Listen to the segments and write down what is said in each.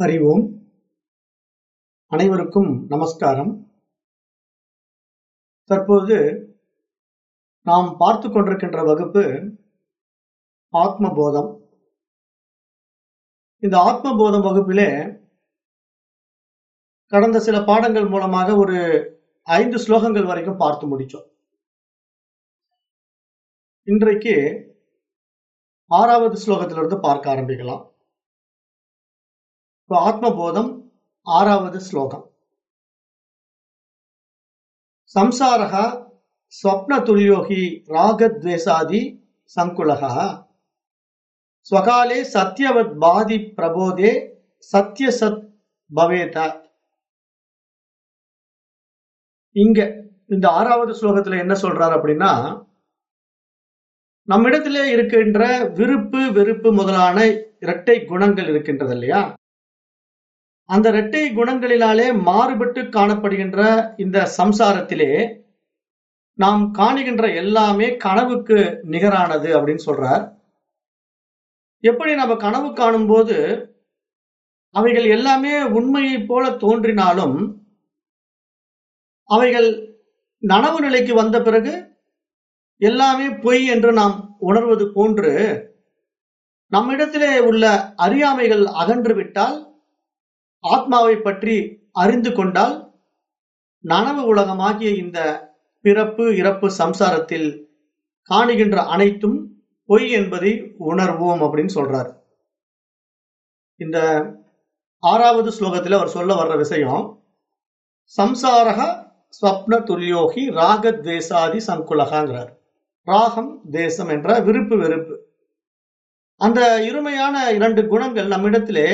ஹரி ஓம் அனைவருக்கும் நமஸ்காரம். தற்போது நாம் பார்த்து கொண்டிருக்கின்ற வகுப்பு ஆத்மபோதம். இந்த ஆத்ம போதம் வகுப்பிலே கடந்த சில பாடங்கள் மூலமாக ஒரு ஐந்து ஸ்லோகங்கள் வரைக்கும் பார்த்து முடிச்சோம் இன்றைக்கு ஆறாவது ஸ்லோகத்திலிருந்து பார்க்க ஆரம்பிக்கலாம். ஆத்மபோதம் ஆறாவது ஸ்லோகம். சம்சாரக ஸ்வப்ன துல்யோகி ராகத்வேசாதி சங்குலக ஸ்வகாலே சத்யவத் பாதி பிரபோதே சத்யசத் பவேத. இங்க இந்த ஆறாவது ஸ்லோகத்துல என்ன சொல்றாரு அப்படின்னா நம்மிடத்திலே இருக்கின்ற விருப்பு வெறுப்பு முதலான இரட்டை குணங்கள் இருக்கின்றது இல்லையா அந்த இரட்டை குணங்களினாலே மாறுபட்டு காணப்படுகின்ற இந்த சம்சாரத்திலே நாம் காணுகின்ற எல்லாமே கனவுக்கு நிகரானது அப்படின்னு சொல்றார். எப்படி நம்ம கனவு காணும்போது அவைகள் எல்லாமே உண்மையை போல தோன்றினாலும் அவைகள் நனவு நிலைக்கு வந்த பிறகு எல்லாமே பொய் என்று நாம் உணர்வது போன்று நம்மிடத்திலே உள்ள அறியாமைகள் அகன்று விட்டால் ஆத்மாவை பற்றி அறிந்து கொண்டால் நனவு உலகமாகிய இந்த பிறப்பு இறப்பு சம்சாரத்தில் காணுகின்ற அனைத்தும் பொய் என்பதை உணர்வோம் அப்படின்னு சொல்றார். இந்த ஆறாவது ஸ்லோகத்தில் அவர் சொல்ல வர்ற விஷயம் சம்சாரக ஸ்வப்ன துல்யோகி ராக தேசாதி சங்குலகாங்கிறார். ராகம் தேசம் என்ற விருப்பு வெறுப்பு. அந்த இருமையான இரண்டு குணங்கள் நம்மிடத்திலே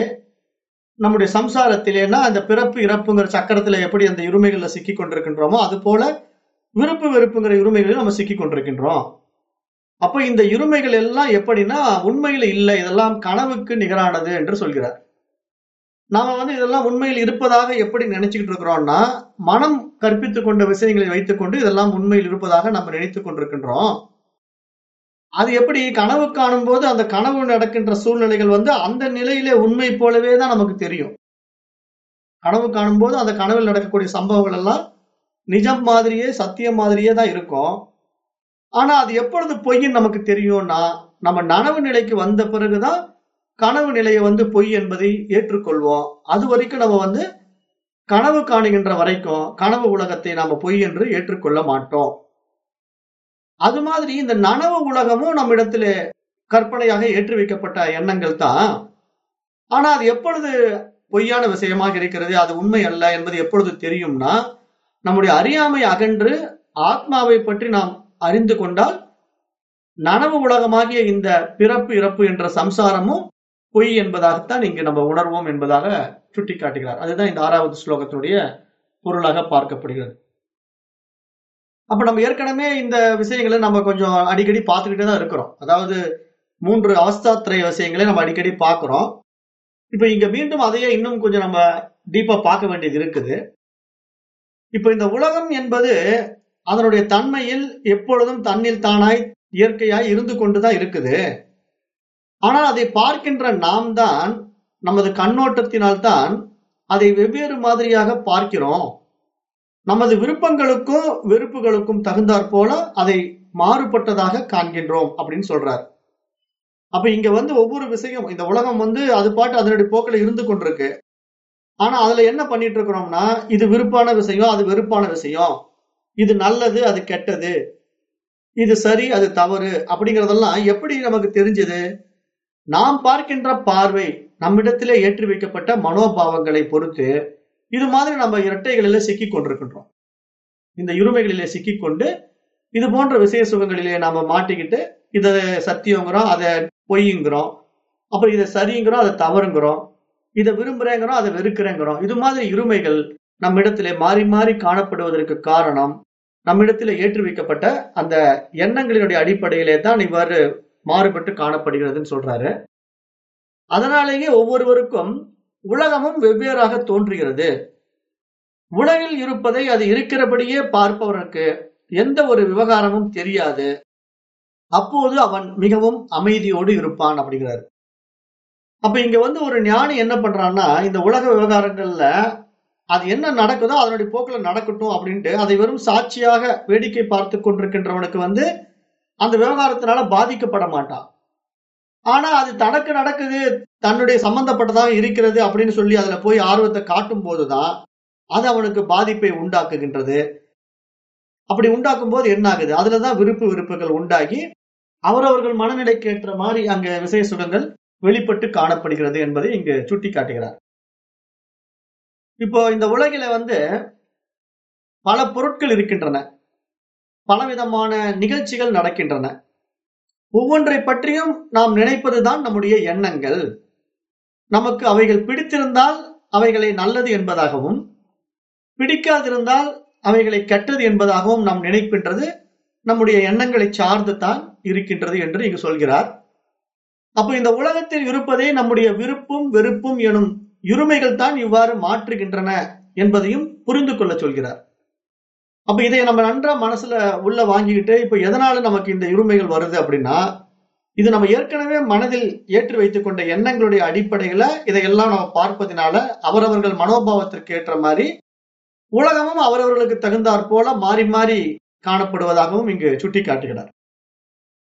நம்முடைய சம்சாரத்திலேனா அந்த பிறப்பு இறப்புங்கிற சக்கரத்துல எப்படி அந்த இருமைகள்ல சிக்கி கொண்டிருக்கின்றோமோ அது போல விருப்பு வெறுப்புங்கிற இருமைகளில் நம்ம சிக்கி கொண்டிருக்கின்றோம். அப்ப இந்த இருமைகள் எல்லாம் எப்படின்னா உண்மையில இல்லை இதெல்லாம் கனவுக்கு நிகரானது என்று சொல்கிறார். நாம வந்து இதெல்லாம் உண்மையில் இருப்பதாக எப்படி நினைச்சுக்கிட்டு இருக்கிறோம்னா மனம் கற்பித்துக் கொண்ட விஷயங்களை வைத்துக்கொண்டு இதெல்லாம் உண்மையில் இருப்பதாக நம்ம நினைத்துக் கொண்டிருக்கின்றோம். அது எப்படி கனவு காணும் போது அந்த கனவு நடக்கின்ற சூழ்நிலைகள் வந்து அந்த நிலையிலே உண்மை போலவே தான் நமக்கு தெரியும். கனவு காணும் போது அந்த கனவில் நடக்கக்கூடிய சம்பவங்கள் எல்லாம் நிஜம் மாதிரியே சத்தியம் மாதிரியே தான் இருக்கும். ஆனா அது எப்பொழுது பொய்ன்னு நமக்கு தெரியும்னா நம்ம நனவு நிலைக்கு வந்த பிறகுதான் கனவு நிலையை வந்து பொய் என்பதை ஏற்றுக்கொள்வோம். அது வரைக்கும் நம்ம வந்து கனவு காணுகின்ற வரைக்கும் கனவு உலகத்தை நாம பொய் என்று ஏற்றுக்கொள்ள மாட்டோம். அது மாதிரி இந்த நனவு உலகமும் நம்மிடத்துல கற்பனையாக ஏற்றி வைக்கப்பட்ட எண்ணங்கள் தான். ஆனா அது எப்பொழுது பொய்யான விஷயமாக இருக்கிறது அது உண்மை அல்ல என்பது எப்பொழுது தெரியும்னா நம்முடைய அறியாமை அகன்று ஆத்மாவை பற்றி நாம் அறிந்து கொண்டால் நனவு உலகமாகிய இந்த பிறப்பு இறப்பு என்ற சம்சாரமும் பொய் என்பதாகத்தான் இங்கு நம்ம உணர்வோம் என்பதாக சுட்டி காட்டுகிறார் அதுதான் இந்த ஆறாவது ஸ்லோகத்தினுடைய பொருளாக பார்க்கப்படுகிறது. அப்ப நம்ம ஏற்கனவே இந்த விஷயங்களை நம்ம கொஞ்சம் அடிக்கடி பார்த்துக்கிட்டே தான் இருக்கிறோம். அதாவது மூன்று அவஸ்தாத்திரை விஷயங்களை நம்ம அடிக்கடி பார்க்குறோம். இப்ப இங்க மீண்டும் அதையே இன்னும் கொஞ்சம் நம்ம டீப்பா பார்க்க வேண்டியது இருக்குது. இப்ப இந்த உலகம் என்பது அதனுடைய தன்மையில் எப்பொழுதும் தன்னில் தானாய் இயற்கையாய் இருந்து கொண்டுதான் இருக்குது. ஆனால் அதை பார்க்கின்ற நாம் தான் நமது கண்ணோட்டத்தினால்தான் அதை வெவ்வேறு மாதிரியாக பார்க்கிறோம். நமது விருப்பங்களுக்கும் வெறுப்புகளுக்கும் தகுந்தாற் போல அதை மாறுபட்டதாக காண்கின்றோம் அப்படின்னு சொல்றார். அப்ப இங்க வந்து ஒவ்வொரு விஷயம் இந்த உலகம் வந்து அது பாட்டு அதனுடைய போக்கில் இருந்து கொண்டிருக்கு. ஆனா அதுல என்ன பண்ணிட்டு இருக்கிறோம்னா இது விருப்பான விஷயம் அது வெறுப்பான விஷயம். இது நல்லது அது கெட்டது. இது சரி அது தவறு அப்படிங்கறதெல்லாம் எப்படி நமக்கு தெரிஞ்சது? நாம் பார்க்கின்ற பார்வை நம்மிடத்திலே ஏற்றி வைக்கப்பட்ட மனோபாவங்களை பொறுத்து இது மாதிரி நம்ம இரட்டைகளில சிக்கி கொண்டிருக்கின்றோம். இந்த இருமைகளிலே சிக்கி கொண்டு இது போன்ற விசேஷ சுகங்களிலே நாம மாட்டிக்கிட்டு இதை சத்தியங்கிறோம் அதை பொய்யுங்கிறோம் அப்புறம் இதை சரிங்கிறோம் அதை தவறுங்கிறோம். இதை விரும்புறேங்கிறோம் அதை வெறுக்கிறேங்கிறோம். இது மாதிரி இருமைகள் நம்மிடத்திலே மாறி மாறி காணப்படுவதற்கு காரணம் நம்மிடத்திலே ஏற்றி வைக்கப்பட்ட அந்த எண்ணங்களினுடைய அடிப்படையிலே தான் இவ்வாறு மாறுபட்டு காணப்படுகிறதுன்னு சொல்றாரு. அதனாலேயே ஒவ்வொருவருக்கும் உலகமும் வெவ்வேறாக தோன்றுகிறது. உலகில் இருப்பதை அது இருக்கிறபடியே பார்ப்பவனுக்கு எந்த ஒரு விவகாரமும் தெரியாது. அப்போது அவன் மிகவும் அமைதியோடு இருப்பான் அப்படிங்கிறார். அப்ப இங்க வந்து ஒரு ஞானி என்ன பண்றான்னா இந்த உலக விவகாரங்கள்ல அது என்ன நடக்குதோ அதனுடைய போக்குல நடக்கட்டும் அப்படின்ட்டு அதை வெறும் சாட்சியாக வேடிக்கை பார்த்து கொண்டிருக்கின்றவனுக்கு வந்து அந்த விவகாரத்தினால பாதிக்கப்பட மாட்டான். ஆனா அது தனக்கு நடக்குது தன்னுடைய சம்பந்தப்பட்டதாக இருக்கிறது அப்படின்னு சொல்லி அதுல போய் ஆர்வத்தை காட்டும் போதுதான் அது அவனுக்கு பாதிப்பை உண்டாக்குகின்றது. அப்படி உண்டாக்கும் போது என்ன ஆகுது அதுலதான் விருப்பு விருப்புகள் உண்டாகி அவரவர்கள் மனநிலைக்கு ஏற்ற மாதிரி அங்க விசய சுகங்கள் வெளிப்பட்டு காணப்படுகிறது என்பதை இங்கு சுட்டி காட்டுகிறார் இப்போ இந்த உலகில வந்து பல பொருட்கள் இருக்கின்றன. பலவிதமான நிகழ்ச்சிகள் நடக்கின்றன. ஒவ்வொன்றை பற்றியும் நாம் நினைப்பதுதான் நம்முடைய எண்ணங்கள். நமக்கு அவைகள் பிடித்திருந்தால் அவைகளை நல்லது என்பதாகவும் பிடிக்காதிருந்தால் அவைகளை கெட்டது என்பதாகவும் நாம் நினைக்கின்றது. நம்முடைய எண்ணங்களை சார்ந்து தான் இருக்கின்றது என்று இங்கு சொல்கிறார். அப்போ இந்த உலகத்தில் இருப்பதே நம்முடைய விருப்பும் வெறுப்பும் எனும் இருமைகள் தான் இவ்வாறு மாற்றுகின்றன என்பதையும் புரிந்து கொள்ள சொல்கிறார். அப்ப இதை நம்ம நன்றா மனசுல உள்ள வாங்கிக்கிட்டு இப்ப எதனால நமக்கு இந்த இருமைகள் வருது அப்படின்னா இது நம்ம ஏற்கனவே மனதில் ஏற்றி வைத்துக் கொண்ட எண்ணங்களுடைய அடிப்படையில இதையெல்லாம் நம்ம பார்ப்பதினால அவரவர்கள் மனோபாவத்திற்கு ஏற்ற மாதிரி உலகமும் அவரவர்களுக்கு தகுந்தாற் போல மாறி மாறி காணப்படுவதாகவும் இங்கு சுட்டி காட்டுகிறார்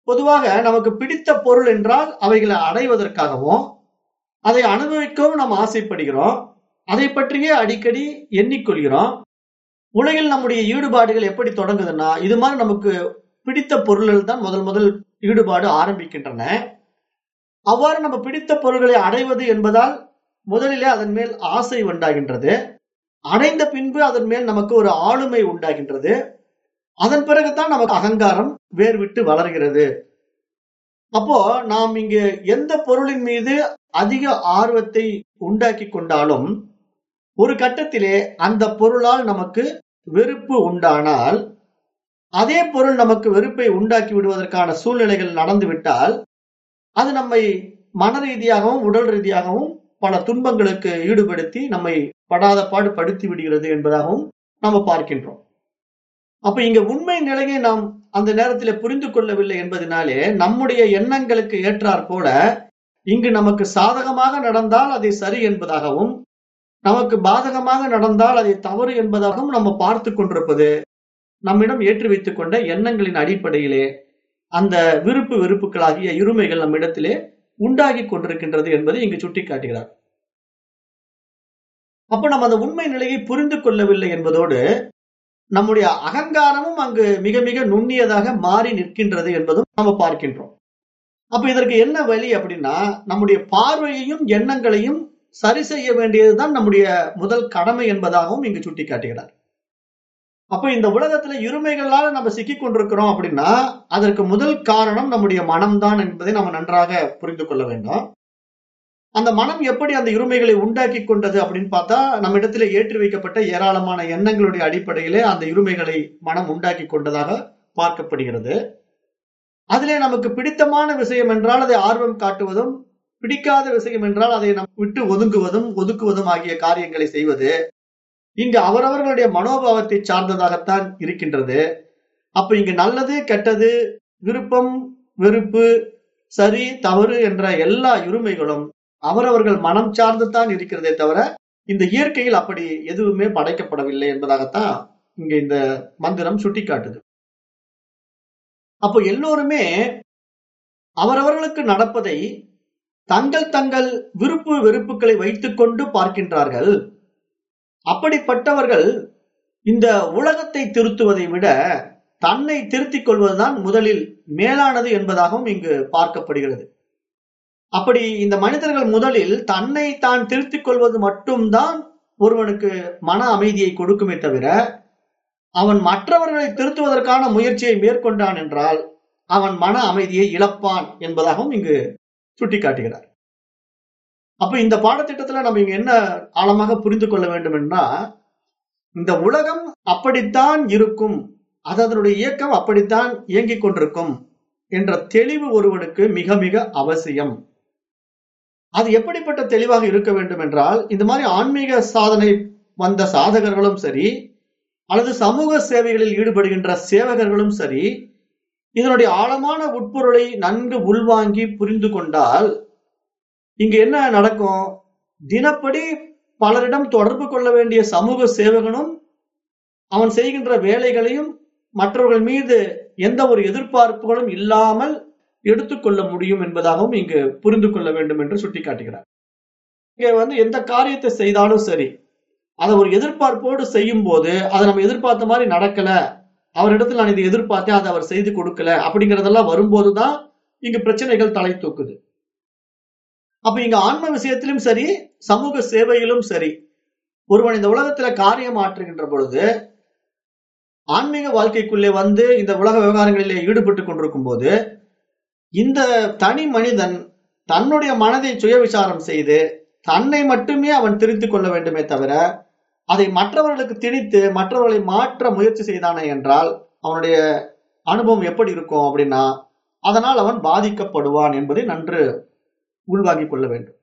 பொதுவாக நமக்கு பிடித்த பொருள் என்றால் அவைகளை அடைவதற்காகவும் அதை அனுபவிக்கவும் நாம் ஆசைப்படுகிறோம். அதை பற்றியே அடிக்கடி எண்ணிக்கொள்கிறோம். உலகில் நம்முடைய ஈடுபாடுகள் எப்படி தொடங்குதுன்னா இது மாதிரி நமக்கு பிடித்த பொருள்கள் தான் முதல் முதல் ஈடுபாடு ஆரம்பிக்கின்றன. அவ்வாறு நம்ம பிடித்த பொருள்களை அடைவது என்பதால் முதலிலே அதன் மேல் ஆசை உண்டாகின்றது. அடைந்த பின்பு அதன் மேல் நமக்கு ஒரு ஆளுமை உண்டாகின்றது. அதன் பிறகுதான் நமக்கு அகங்காரம் வேர் விட்டு வளர்கிறது. அப்போ நாம் இங்கு எந்த பொருளின் மீது அதிக ஆர்வத்தை உண்டாக்கி கொண்டாலும் ஒரு கட்டத்திலே அந்த பொருளால் நமக்கு வெறுப்பு உண்டானால் அதே பொருள் நமக்கு வெறுப்பை உண்டாக்கி விடுவதற்கான சூழ்நிலைகள் நடந்துவிட்டால் அது நம்மை மன ரீதியாகவும் உடல் ரீதியாகவும் பல துன்பங்களுக்கு ஈடுபடுத்தி நம்மை படாத பாடு படுத்தி விடுகிறது என்பதாகவும் நம்ம பார்க்கின்றோம். அப்ப இங்க உண்மை நிலையை நாம் அந்த நேரத்தில் புரிந்து கொள்ளவில்லை என்பதனாலே நம்முடைய எண்ணங்களுக்கு ஏற்றாற் போல இங்கு நமக்கு சாதகமாக நடந்தால் அதை சரி என்பதாகவும் நமக்கு பாதகமாக நடந்தால் அதை தவறு என்பதாகவும் நம்ம பார்த்து கொண்டிருப்பது நம்மிடம் ஏற்றி வைத்துக் கொண்ட எண்ணங்களின் அடிப்படையிலே அந்த விருப்பு வெறுப்புகளாகிய இருமைகள் நம்மிடத்திலே உண்டாகி கொண்டிருக்கின்றது என்பதை இங்கு சுட்டிக்காட்டுகிறார். அப்ப நம்ம அந்த உண்மை நிலையை புரிந்து கொள்ளவில்லை என்பதோடு நம்முடைய அகங்காரமும் அங்கு மிக மிக நுண்ணியதாக மாறி நிற்கின்றது என்பதும் நாம பார்க்கின்றோம். அப்ப இதற்கு என்ன வழி அப்படின்னா நம்முடைய பார்வையையும் எண்ணங்களையும் சரி செய்ய வேண்டியதுதான் நம்முடைய முதல் கடமை என்பதாகவும் இங்கு சுட்டிக்காட்டுகிறார். அப்ப இந்த உலகத்துல இருமைகளால நம்ம சிக்கி கொண்டிருக்கிறோம் அப்படின்னா அதற்கு முதல் காரணம் நம்முடைய மனம்தான் என்பதை நம்ம நன்றாக புரிந்து கொள்ள வேண்டும். அந்த மனம் எப்படி அந்த இருமைகளை உண்டாக்கி கொண்டது அப்படின்னு பார்த்தா நம்ம இடத்துல ஏற்றி வைக்கப்பட்ட ஏராளமான எண்ணங்களுடைய அடிப்படையிலே அந்த இருமைகளை மனம் உண்டாக்கி கொண்டதாக பார்க்கப்படுகிறது. அதிலே நமக்கு பிடித்தமான விஷயம் என்றால் அதை ஆர்வம் காட்டுவதும் பிடிக்காத விஷயம் என்றால் அதை நம் விட்டு ஒதுங்குவதும் ஒதுக்குவதும் ஆகிய காரியங்களை செய்வது. இங்கு அவரவர்களுடைய மனோபாவத்தை சார்ந்ததாகத்தான் இருக்கின்றது. அப்ப இங்கு நல்லது கெட்டது விருப்பம் வெறுப்பு சரி தவறு என்ற எல்லா இருமைகளும் அவரவர்கள் மனம் சார்ந்து தான் இருக்கிறதே தவிர இந்த இயற்கையில் அப்படி எதுவுமே படைக்கப்படவில்லை என்பதாகத்தான் இங்க இந்த மந்திரம் சுட்டிக்காட்டுது. அப்போ எல்லோருமே அவரவர்களுக்கு நடப்பதை தங்கள் தங்கள் விருப்பு வெறுப்புகளை வைத்துக்கொண்டு பார்க்கின்றார்கள். அப்படிப்பட்டவர்கள் இந்த உலகத்தை திருத்துவதை விட தன்னை திருத்திக் கொள்வதுதான் முதலில் மேலானது என்பதாகவும் இங்கு பார்க்கப்படுகிறது. அப்படி இந்த மனிதர்கள் முதலில் தன்னை தான் திருத்திக் கொள்வது மட்டும்தான் ஒருவனுக்கு மன அமைதியை கொடுக்குமே தவிர அவன் மற்றவர்களை திருத்துவதற்கான முயற்சியை மேற்கொண்டான் என்றால் அவன் மன அமைதியை இழப்பான் என்பதாகவும் இங்கு சுட்டிக்காட்டுகிறார். அப்ப இந்த பாடத்திட்டத்துல நம்ம இங்க என்ன ஆழமாக புரிந்து கொள்ள வேண்டும் என்றா இந்த உலகம் அப்படித்தான் இருக்கும் அது அதனுடைய இயக்கம் அப்படித்தான் இயங்கிக் கொண்டிருக்கும் என்ற தெளிவு ஒருவனுக்கு மிக மிக அவசியம். அது எப்படிப்பட்ட தெளிவாக இருக்க வேண்டும் என்றால் இந்த மாதிரி ஆன்மீக சாதனை வந்த சாதகர்களும் சரி அல்லது சமூக சேவைகளில் ஈடுபடுகின்ற சேவகர்களும் சரி இதனுடைய ஆழமான உட்பொருளை நன்கு உள்வாங்கி புரிந்து கொண்டால் இங்க என்ன நடக்கும்? தினப்படி பலரிடம் தொடர்பு கொள்ள வேண்டிய சமூக சேவகனும் அவன் செய்கின்ற வேலைகளையும் மற்றவர்கள் மீது எந்த ஒரு எதிர்பார்ப்புகளும் இல்லாமல் எடுத்துக்கொள்ள முடியும் என்பதாகவும் இங்கு புரிந்து கொள்ள வேண்டும் என்று சுட்டிக்காட்டுகிறார். இங்க வந்து எந்த காரியத்தை செய்தாலும் சரி அதை ஒரு எதிர்பார்ப்போடு செய்யும் போது அதை நம்ம எதிர்பார்த்த மாதிரி நடக்கல அவரிடத்தில் நான் இதை எதிர்பார்த்தேன் அதை அவர் செய்து கொடுக்கல அப்படிங்கறதெல்லாம் வரும்போதுதான் இங்கு பிரச்சனைகள் தலை தூக்குது. அப்ப இங்க ஆன்ம விஷயத்திலும் சரி சமூக சேவையிலும் சரி ஒருவன் இந்த உலகத்துல காரியம் ஆற்றுகின்ற பொழுது ஆன்மீக வாழ்க்கைக்குள்ளே வந்து இந்த உலக விவகாரங்களிலே ஈடுபட்டு கொண்டிருக்கும் போது இந்த தனி மனிதன் தன்னுடைய மனதை சுய விசாரம் செய்து தன்னை மட்டுமே அவன் திருத்திக் கொள்ள வேண்டுமே தவிர அதை மற்றவர்களுக்கு திணித்து மற்றவர்களை மாற்ற முயற்சி செய்தானே என்றால் அவனுடைய அனுபவம் எப்படி இருக்கும் அப்படின்னா அதனால் அவன் பாதிக்கப்படுவான் என்பதை நன்று உள்வாங்கிக் கொள்ள வேண்டும்.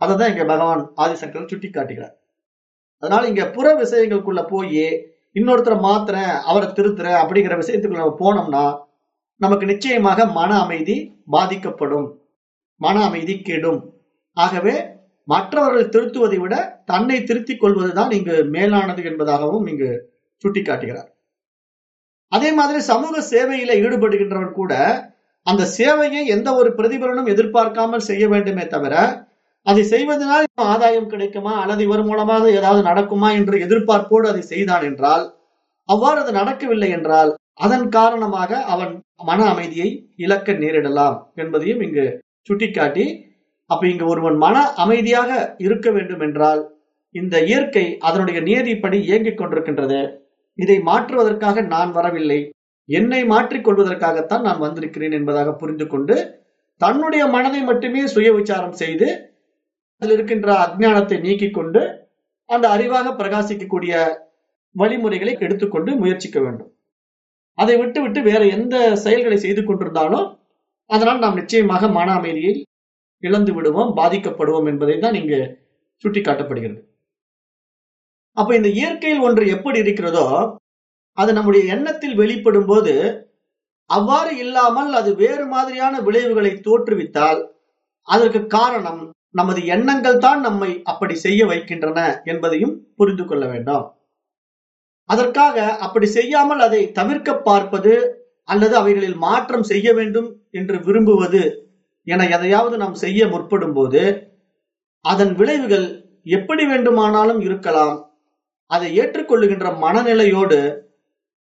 அததான் இங்க பகவான் ஆதிசங்கர் சுட்டி காட்டுகிறார் அதனால இங்க புற விஷயங்களுக்குள்ள போய் இன்னொருத்தரை மாத்துறேன் அவரை திருத்துறேன் அப்படிங்கிற விஷயத்துக்குள்ள நம்ம போனோம்னா நமக்கு நிச்சயமாக மன அமைதி பாதிக்கப்படும். மன அமைதி கெடும். ஆகவே மற்றவர்கள் திருத்துவதை விட தன்னை திருத்திக் கொள்வதுதான் இங்கு மேலானது என்பதாகவும் இங்கு சுட்டிக்காட்டுகிறார். அதே மாதிரி சமூக சேவையில ஈடுபடுகின்றவன் கூட அந்த சேவையை எந்த ஒரு பிரதிபலனும் எதிர்பார்க்காமல் செய்ய வேண்டுமே தவிர அதை செய்வதனால் ஆதாயம் கிடைக்குமா? அல்லது இவர் மூலமாக ஏதாவது நடக்குமா என்று எதிர்பார்ப்போடு அதை செய்தான் என்றால் அவ்வாறு அது நடக்கவில்லை என்றால் அதன் காரணமாக அவன் மன அமைதியை இழக்க நேரிடலாம் என்பதையும் இங்கு சுட்டிக்காட்டி அப்ப இங்கு ஒருவன் மன அமைதியாக இருக்க வேண்டும் என்றால் இந்த இயற்கை அதனுடைய நியதிப்படி இயங்கிக் கொண்டிருக்கின்றது. இதை மாற்றுவதற்காக நான் வரவில்லை. என்னை மாற்றிக் கொள்வதற்காகத்தான் நான் வந்திருக்கிறேன் என்பதாக புரிந்து கொண்டு தன்னுடைய மனதை மட்டுமே சுய விசாரம் செய்து அதில் இருக்கின்ற அஜ்ஞானத்தை நீக்கிக் கொண்டு அந்த அறிவாக பிரகாசிக்கக்கூடிய வழிமுறைகளை எடுத்துக்கொண்டு முயற்சிக்க வேண்டும். அதை விட்டு விட்டு வேற எந்த செயல்களை செய்து கொண்டிருந்தாலும் அதனால் நாம் நிச்சயமாக மன அமைதியை இழந்து விடுவோம் பாதிக்கப்படுவோம் என்பதை தான் இங்கு சுட்டிக்காட்டப்படுகிறது. அப்ப இந்த இயற்கையில் ஒன்று எப்படி இருக்கிறதோ அது நம்முடைய எண்ணத்தில் வெளிப்படும் போது அவ்வாறு இல்லாமல் அது வேறு மாதிரியான விளைவுகளை தோற்றுவித்தால் அதற்கு காரணம் நமது எண்ணங்கள் தான் நம்மை அப்படி செய்ய வைக்கின்றன என்பதையும் புரிந்து கொள்ள வேண்டும். அதற்காக அப்படி செய்யாமல் அதை தவிர்க்க பார்ப்பது அல்லது அவைகளில் மாற்றம் செய்ய வேண்டும் என்று விரும்புவது என எதையாவது நாம் செய்ய முற்படும் போது அதன் விளைவுகள் எப்படி வேண்டுமானாலும் இருக்கலாம். அதை ஏற்றுக்கொள்ளுகின்ற மனநிலையோடு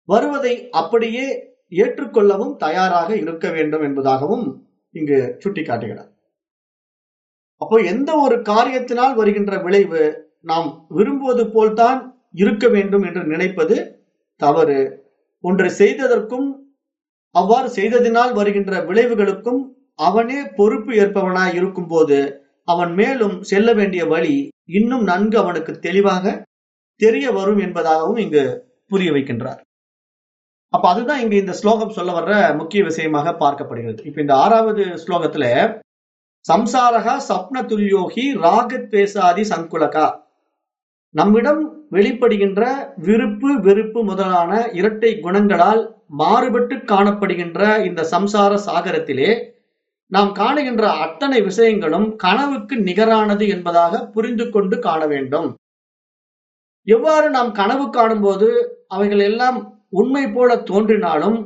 வருவதை அப்படியே ஏற்றுக்கொள்ளவும் தயாராக இருக்க வேண்டும் என்பதாகவும் இங்கு சுட்டிக்காட்டுகிறார். அப்போ எந்த ஒரு காரியத்தினால் வருகின்ற விளைவு நாம் விரும்புவது போல்தான் இருக்க வேண்டும் என்று நினைப்பது தவறு. ஒன்று செய்ததற்கும் அவ்வாறு செய்ததினால் வருகின்ற விளைவுகளுக்கும் அவனே பொறுப்பு ஏற்பவனாய் இருக்கும் போது அவன் மேலும் செல்ல வேண்டிய வழி இன்னும் நன்கு அவனுக்கு தெளிவாக தெரிய வரும் என்பதாகவும் இங்கு புரிய வைக்கின்றார். அப்ப அதுதான் இங்க இந்த ஸ்லோகம் சொல்ல வர்ற முக்கிய விஷயமாக பார்க்கப்படுகிறது. இப்ப இந்த ஆறாவது ஸ்லோகத்துல சம்சாரகா சப்ன துல்யோகி ராகத் பேசாதி சங்குலகா. நம்மிடம் வெளிப்படுகின்ற விருப்பு வெறுப்பு முதலான இரட்டை குணங்களால் மாறுபட்டு காணப்படுகின்ற இந்த சம்சார சாகரத்திலே நாம் காணுகின்ற அத்தனை விஷயங்களும் கனவுக்கு நிகரானது என்பதாக புரிந்து கொண்டு காண வேண்டும். எவ்வாறு நாம் கனவு காணும்போது அவைகள் எல்லாம் உண்மை போல தோன்றினாலும்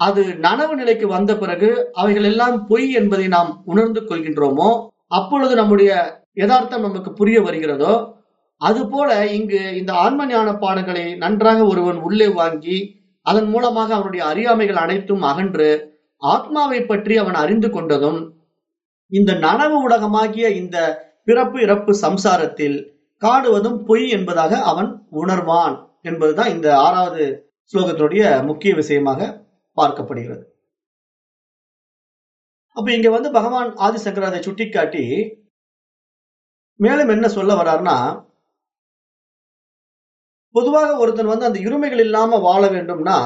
அது நனவு நிலைக்கு வந்த பிறகு அவைகள் எல்லாம் பொய் என்பதை நாம் உணர்ந்து கொள்கின்றோமோ? அப்பொழுது நம்முடைய யதார்த்தம் நமக்கு புரிய வருகிறதோ? அதுபோல இங்கு இந்த ஆன்ம ஞான பாடங்களை நன்றாக ஒருவன் உள்ளே வாங்கி அதன் மூலமாக அவனுடைய அறியாமைகள் அனைத்தும் அகன்று ஆத்மாவை பற்றி அவன் அறிந்து கொண்டதும் இந்த நனவு உலகமாகிய இந்த பிறப்பு இறப்பு சம்சாரத்தில் காடுவதும் பொய் என்பதாக அவன் உணர்வான் என்பதுதான் இந்த ஆறாவது ஸ்லோகத்தினுடைய முக்கிய விஷயமாக பார்க்கப்படுகிறது. அப்ப இங்க வந்து பகவான் ஆதிசங்கர் அதை சுட்டிக்காட்டி மேலும் என்ன சொல்ல வர்றாருன்னா பொதுவாக ஒருத்தன் வந்து அந்த இருமைகள் இல்லாம வாழ வேண்டும்னா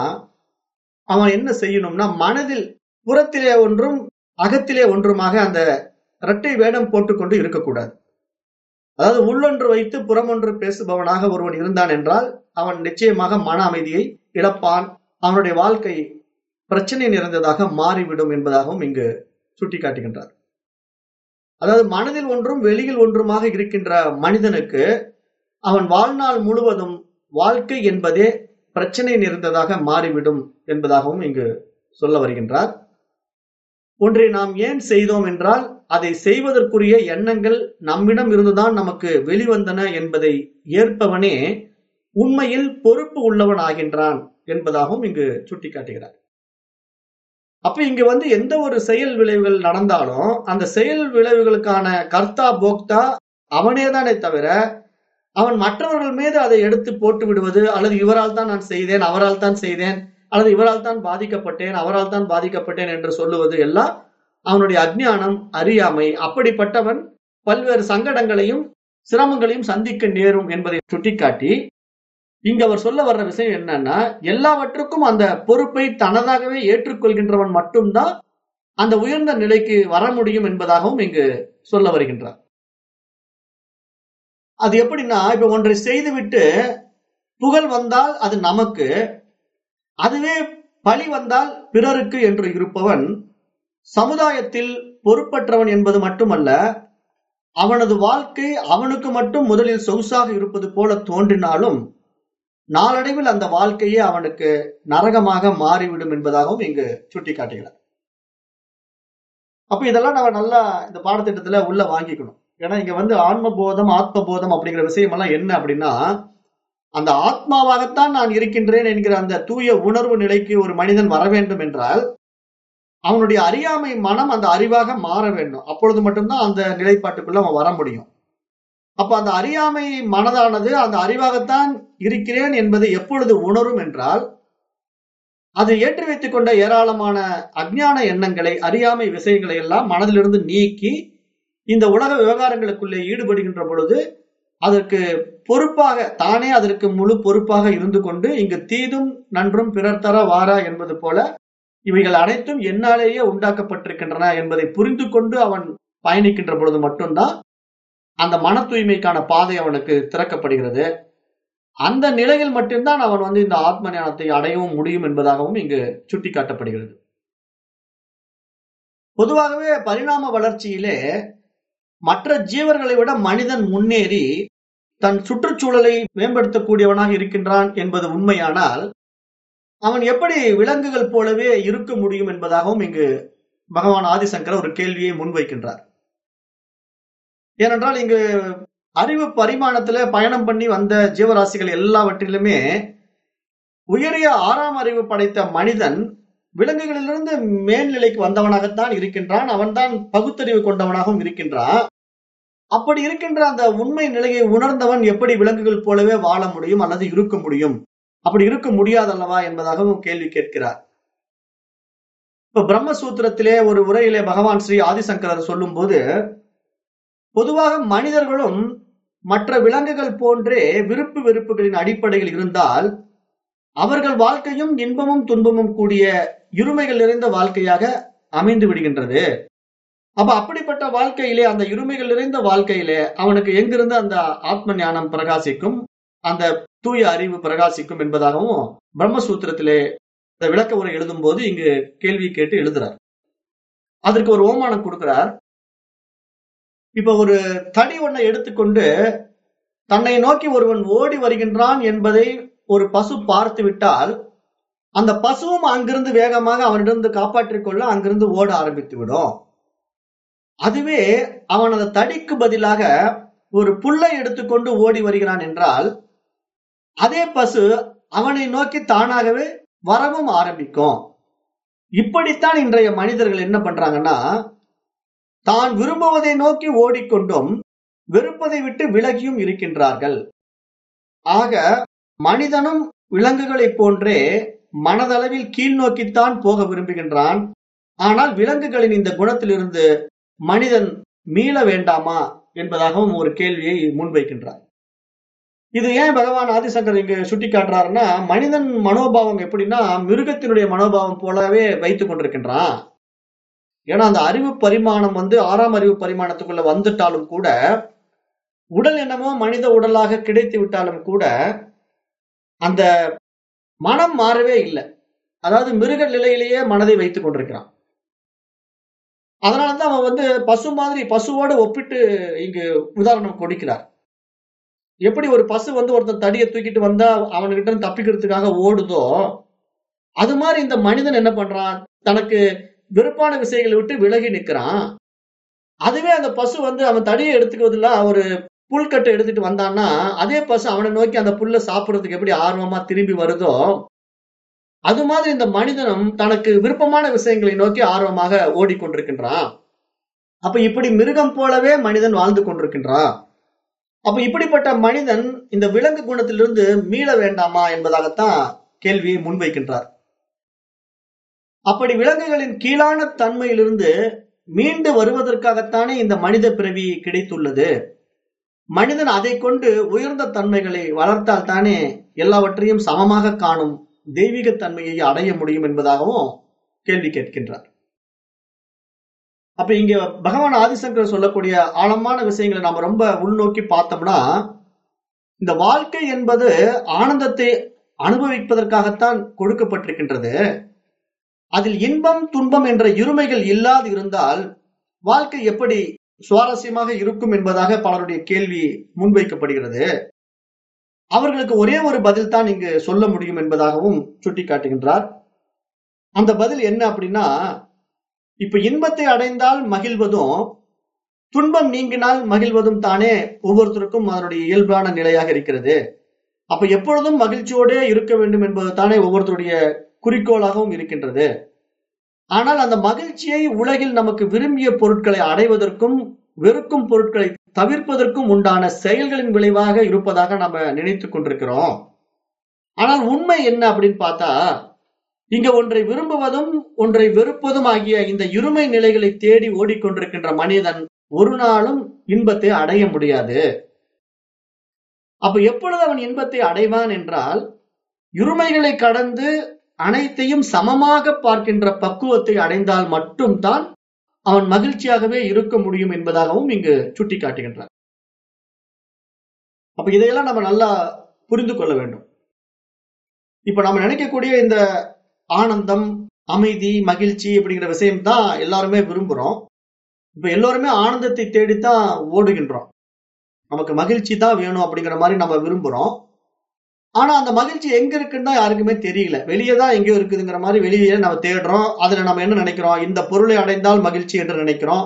அவன் என்ன செய்யணும்னா மனதில் புறத்திலே ஒன்றும் அகத்திலே ஒன்றுமாக அந்த இரட்டை வேடம் போட்டுக்கொண்டு இருக்கக்கூடாது. அதாவது உள்ளொன்று வைத்து புறமொன்று பேசுபவனாக ஒருவன் இருந்தான் என்றால் அவன் நிச்சயமாக மன அமைதியை இழப்பான். அவனுடைய வாழ்க்கை பிரச்சனை நிறைந்ததாக மாறிவிடும் என்பதாகவும் இங்கு சுட்டிக்காட்டுகின்றார். அதாவது மனதில் ஒன்றும் வெளியில் ஒன்றுமாக இருக்கின்ற மனிதனுக்கு அவன் வாழ்நாள் முழுவதும் வாழ்க்கை என்பதே பிரச்சனை நிறைந்ததாக மாறிவிடும் என்பதாகவும் இங்கு சொல்ல வருகின்றார். ஒன்றை நாம் ஏன் செய்தோம் என்றால் அதை செய்வதற்குரிய எண்ணங்கள் நம்மிடம் இருந்துதான் நமக்கு வெளிவந்தன என்பதை ஏற்பவனே உண்மையில் பொறுப்பு உள்ளவன் ஆகின்றான் என்பதாகவும் இங்கு சுட்டிக்காட்டுகிறார். அப்ப இங்க வந்து எந்த ஒரு செயல் விளைவுகள் நடந்தாலும் அந்த செயல் விளைவுகளுக்கான கர்த்தா போக்தா அவனே தானே தவிர அவன் மற்றவர்கள் மீது அதை எடுத்து போட்டு விடுவது அல்லது இவரால் தான் நான் செய்தேன் அவரால் தான் செய்தேன் அல்லது இவரால் தான் பாதிக்கப்பட்டேன் அவரால் தான் பாதிக்கப்பட்டேன் என்று சொல்லுவது எல்லாம் அவனுடைய அஜ்ஞானம் அறியாமை. அப்படிப்பட்டவன் பல்வேறு சங்கடங்களையும் சிரமங்களையும் சந்திக்க நேரும் என்பதை சுட்டிக்காட்டி இங்க அவர் சொல்ல வர்ற விஷயம் என்னன்னா எல்லாவற்றுக்கும் அந்த பொறுப்பை தனதாகவே ஏற்றுக்கொள்கின்றவன் மட்டும்தான் அந்த உயர்ந்த நிலைக்கு வர முடியும் என்பதாகவும் இங்கு சொல்ல வருகின்றார். அது எப்படின்னா இப்ப ஒன்றை செய்துவிட்டு புகழ் வந்தால் அது நமக்கு அதுவே பழி வந்தால் பிறருக்கு என்று இருப்பவன் சமுதாயத்தில் பொறுப்பற்றவன் என்பது மட்டுமல்ல அவனது வாழ்க்கை அவனுக்கு மட்டும் முதலில் சொகுசாக இருப்பது போல தோன்றினாலும் நாளடைவில் அந்த வாழ்க்கையே அவனுக்கு நரகமாக மாறிவிடும் என்பதாகவும் இங்கு சுட்டிக்காட்டுகிறார். அப்ப இதெல்லாம் நம்ம நல்லா இந்த பாடத்திட்டத்துல உள்ள வாங்கிக்கணும். ஏன்னா இங்க வந்து ஆன்ம போதம் ஆத்ம போதம் அப்படிங்கிற விஷயம் எல்லாம் என்ன அப்படின்னா அந்த ஆத்மாவாகத்தான் நான் இருக்கின்றேன் என்கிற அந்த தூய உணர்வு நிலைக்கு ஒரு மனிதன் வர வேண்டும் என்றால் அவனுடைய அறியாமை மனம் அந்த அறிவாக மாற வேண்டும். அப்பொழுது மட்டும்தான் அந்த நிலைப்பாட்டுக்குள்ள அவன் வர முடியும். அப்ப அந்த அறியாமை மனதானது அந்த அறிவாகத்தான் இருக்கிறேன் என்பதை எப்பொழுது உணரும் என்றால் அது ஏற்றி வைத்துக் கொண்ட ஏராளமான அஜ்ஞான எண்ணங்களை அறியாமை விஷயங்களை எல்லாம் மனதிலிருந்து நீக்கி இந்த உலக விவகாரங்களுக்குள்ளே ஈடுபடுகின்ற பொழுது அதற்கு பொறுப்பாக தானே அதற்கு முழு பொறுப்பாக இருந்து கொண்டு இங்கு தீதும் நன்றும் பிறர் தர வாரா என்பது போல இவைகள் அனைத்தும் என்னாலேயே உண்டாக்கப்பட்டிருக்கின்றன என்பதை புரிந்து கொண்டு அவன் பயணிக்கின்ற பொழுது மட்டும்தான் அந்த மன தூய்மைக்கான பாதை அவனுக்கு திறக்கப்படுகிறது. அந்த நிலையில் மட்டும்தான் அவன் வந்து இந்த ஆத்ம ஞானத்தை அடையவும் முடியும் என்பதாகவும் இங்கு சுட்டிக்காட்டப்படுகிறது. பொதுவாகவே பரிணாம வளர்ச்சியிலே மற்ற ஜீவர்களை விட மனிதன் முன்னேறி தன் சுற்றுச்சூழலை மேம்படுத்தக்கூடியவனாக இருக்கின்றான் என்பது உண்மையானால் அவன் எப்படி விலங்குகள் போலவே இருக்க முடியும் என்பதாகவும் இங்கு பகவான் ஆதிசங்கர் ஒரு கேள்வியை முன்வைக்கின்றார். ஏனென்றால் இங்கு அறிவு பரிமாணத்துல பயணம் பண்ணி வந்த ஜீவராசிகள் எல்லாவற்றிலுமே உயரிய ஆறாம் அறிவு படைத்த மனிதன் விலங்குகளிலிருந்து மேல்நிலைக்கு வந்தவனாகத்தான் இருக்கின்றான். அவன்தான் பகுத்தறிவு கொண்டவனாகவும் இருக்கின்றான். அப்படி இருக்கின்ற அந்த உண்மை நிலையை உணர்ந்தவன் எப்படி விலங்குகள் போலவே வாழ முடியும் அல்லது இருக்க முடியும்? அப்படி இருக்க முடியாதல்லவா என்பதாகவும் கேள்வி கேட்கிறார். இப்ப பிரம்மசூத்திரத்திலே ஒரு உரையிலே பகவான் ஸ்ரீ ஆதிசங்கரர் சொல்லும் போது பொதுவாக மனிதர்களும் மற்ற விலங்குகள் போன்றே விருப்பு வெறுப்புகளின் அடிப்படையில் இருந்தால் அவர்கள் வாழ்க்கையும் இன்பமும் துன்பமும் கூடிய இருமைகள் நிறைந்த வாழ்க்கையாக அமைந்து விடுகின்றது. அப்ப அப்படிப்பட்ட வாழ்க்கையிலே அந்த இருமைகள் நிறைந்த வாழ்க்கையிலே அவனுக்கு எங்கிருந்து அந்த ஆத்ம ஞானம் பிரகாசிக்கும்? அந்த தூய அறிவு பிரகாசிக்கும் என்பதாகவும் பிரம்மசூத்திரத்திலே இந்த விளக்க உரை எழுதும் போது இங்கு கேள்வி கேட்டு எழுதுறார். அதற்கு ஒரு ஓமானம் கொடுக்கிறார். இப்ப ஒரு தடி ஒன்றை எடுத்துக்கொண்டு தன்னை நோக்கி ஒருவன் ஓடி வருகின்றான் என்பதை ஒரு பசு பார்த்து விட்டால் அந்த பசுவும் அங்கிருந்து வேகமாக அவனிடந்து காப்பாற்றிக் கொள்ள அங்கிருந்து ஓட ஆரம்பித்து விடும். அதுவே அவன் அந்த தடிக்கு பதிலாக ஒரு புல்லை எடுத்துக்கொண்டு ஓடி வருகிறான் என்றால் அதே பசு அவனை நோக்கி தானாகவே வரவும் ஆரம்பிக்கும். இப்படித்தான் இன்றைய மனிதர்கள் என்ன பண்றாங்கன்னா தான் விரும்புவதை நோக்கி ஓடிக்கொண்டும் வெறுப்பதை விட்டு விலகியும் இருக்கின்றார்கள். ஆக மனிதனும் விலங்குகளைப் போன்றே மனதளவில் கீழ் நோக்கித்தான் போக விரும்புகின்றான். ஆனால் விலங்குகளின் இந்த குணத்திலிருந்து மனிதன் மீள வேண்டாமா என்பதாகவும் ஒரு கேள்வியை முன்வைக்கின்றார். இது ஏன் பகவான் ஆதிசங்கர் இங்கு சுட்டி காட்டுறாருன்னா மனிதன் மனோபாவம் எப்படின்னா மிருகத்தினுடைய மனோபாவம் போலவே வைத்துக் கொண்டிருக்கின்றான். ஏன்னா அந்த அறிவு பரிமாணம் வந்து ஆறாம் அறிவு பரிமாணத்துக்குள்ள வந்துட்டாலும் கூட உடல் என்னமோ மனித உடலாக கிடைத்து விட்டாலும் கூட அந்த மனம் மாறவே இல்லை. அதாவது மிருக நிலையிலேயே மனதை வைத்துக் கொண்டிருக்கிறான். அதனாலதான் அவன் வந்து பசு மாதிரி பசுவோடு ஒப்பிட்டு இங்கு உதாரணம் கொடுக்கிறார். எப்படி ஒரு பசு வந்து ஒருத்தன் தடியை தூக்கிட்டு வந்தா அவன்கிட்ட தப்பிக்கிறதுக்காக ஓடுதோ அது மாதிரி இந்த மனிதன் என்ன பண்றான்? தனக்கு வெறுப்பான விஷயங்களை விட்டு விலகி நிக்கிறான். அதுவே அந்த பசு வந்து அவன் தடியை எடுத்துக்கிறதுல ஒரு புல்கட்டை எடுத்துட்டு வந்தான்னா அதே பசு அவனை நோக்கி அந்த புல்லை சாப்பிடுறதுக்கு எப்படி ஆர்வமா திரும்பி வருதோ அது மாதிரி இந்த மனிதனும் தனக்கு விருப்பமான விஷயங்களை நோக்கி ஆர்வமாக ஓடிக்கொண்டிருக்கின்றான். அப்ப இப்படி மிருகம் போலவே மனிதன் வாழ்ந்து கொண்டிருக்கின்றான். அப்ப இப்படிப்பட்ட மனிதன் இந்த விலங்கு குணத்திலிருந்து மீள வேண்டாமா என்பதாகத்தான் கேள்வியை முன்வைக்கின்றார். அப்படி விலங்குகளின் கீழான தன்மையிலிருந்து மீண்டு வருவதற்காகத்தானே இந்த மனித பிறவி கிடைத்துள்ளது. மனிதன் அதை கொண்டு உயர்ந்த தன்மைகளை வளர்த்தால் தானே எல்லாவற்றையும் சமமாக காணும் தெய்வீக தன்மையை அடைய முடியும் என்பதாகவும் கேள்வி கேட்கின்றார். அப்ப இங்க பகவான் ஆதிசங்கர் சொல்லக்கூடிய ஆழமான விஷயங்களை நாம ரொம்ப உள்நோக்கி பார்த்தோம்னா இந்த வாழ்க்கை என்பது ஆனந்தத்தை அனுபவிப்பதற்காகத்தான் கொடுக்கப்பட்டிருக்கின்றது. அதில் இன்பம் துன்பம் என்ற இருமைகள் இல்லாது இருந்தால் வாழ்க்கை எப்படி சுவாரஸ்யமாக இருக்கும் என்பதாக பலருடைய கேள்வி முன்வைக்கப்படுகிறது. அவர்களுக்கு ஒரே ஒரு பதில் தான் இங்கு சொல்ல முடியும் என்பதாகவும் சுட்டிக்காட்டுகின்றார். அந்த பதில் என்ன அப்படின்னா இப்ப இன்பத்தை அடைந்தால் மகிழ்வதும் துன்பம் நீங்கினால் மகிழ்வதும் தானே ஒவ்வொருத்தருக்கும் அதனுடைய இயல்பான நிலையாக இருக்கிறது. அப்ப எப்பொழுதும் மகிழ்ச்சியோடே இருக்க வேண்டும் என்பது தானே ஒவ்வொருத்தருடைய குறிக்கோளாகவும் இருக்கின்றது. ஆனால் அந்த மகிழ்ச்சியை உலகில் நமக்கு விரும்பிய பொருட்களை அடைவதற்கும் வெறுக்கும் பொருட்களை தவிர்ப்பதற்கும் உண்டான செயல்களின் விளைவாக இருப்பதாக நம்ம நினைத்துக் கொண்டிருக்கிறோம். ஆனால் உண்மை என்ன அப்படின்னு பார்த்தா இங்க ஒன்றை விரும்புவதும் ஒன்றை வெறுப்பதும் ஆகிய இந்த இருமை நிலைகளை தேடி ஓடிக்கொண்டிருக்கின்ற மனிதன் ஒரு நாளும் இன்பத்தை அடைய முடியாது. அப்ப எப்பொழுது அவன் இன்பத்தை அடைவான் என்றால் இருமைகளை கடந்து அனைத்தையும் சமமாக பார்க்கின்ற பக்குவத்தை அடைந்தால் மட்டும்தான் அவன் மகிழ்ச்சியாகவே இருக்க முடியும் என்பதாகவும் இங்கு சுட்டிக்காட்டுகின்றார். அப்ப இதையெல்லாம் நம்ம நல்லா புரிந்து கொள்ள வேண்டும். இப்ப நம்ம நினைக்கக்கூடிய இந்த ஆனந்தம் அமைதி மகிழ்ச்சி அப்படிங்கிற விஷயம் தான் எல்லாருமே விரும்புறோம். இப்ப எல்லாருமே ஆனந்தத்தை தேடித்தான் ஓடுகின்றோம். நமக்கு மகிழ்ச்சி தான் வேணும் அப்படிங்கிற மாதிரி நம்ம விரும்புறோம். ஆனா அந்த மகிழ்ச்சி எங்க இருக்குன்னு தான் யாருக்குமே தெரியல. வெளியே தான் எங்கேயோ இருக்குதுங்கிற மாதிரி வெளியே நம்ம தேடுறோம். அதுல நம்ம என்ன நினைக்கிறோம்? இந்த பொருளை அடைந்தால் மகிழ்ச்சி என்று நினைக்கிறோம்.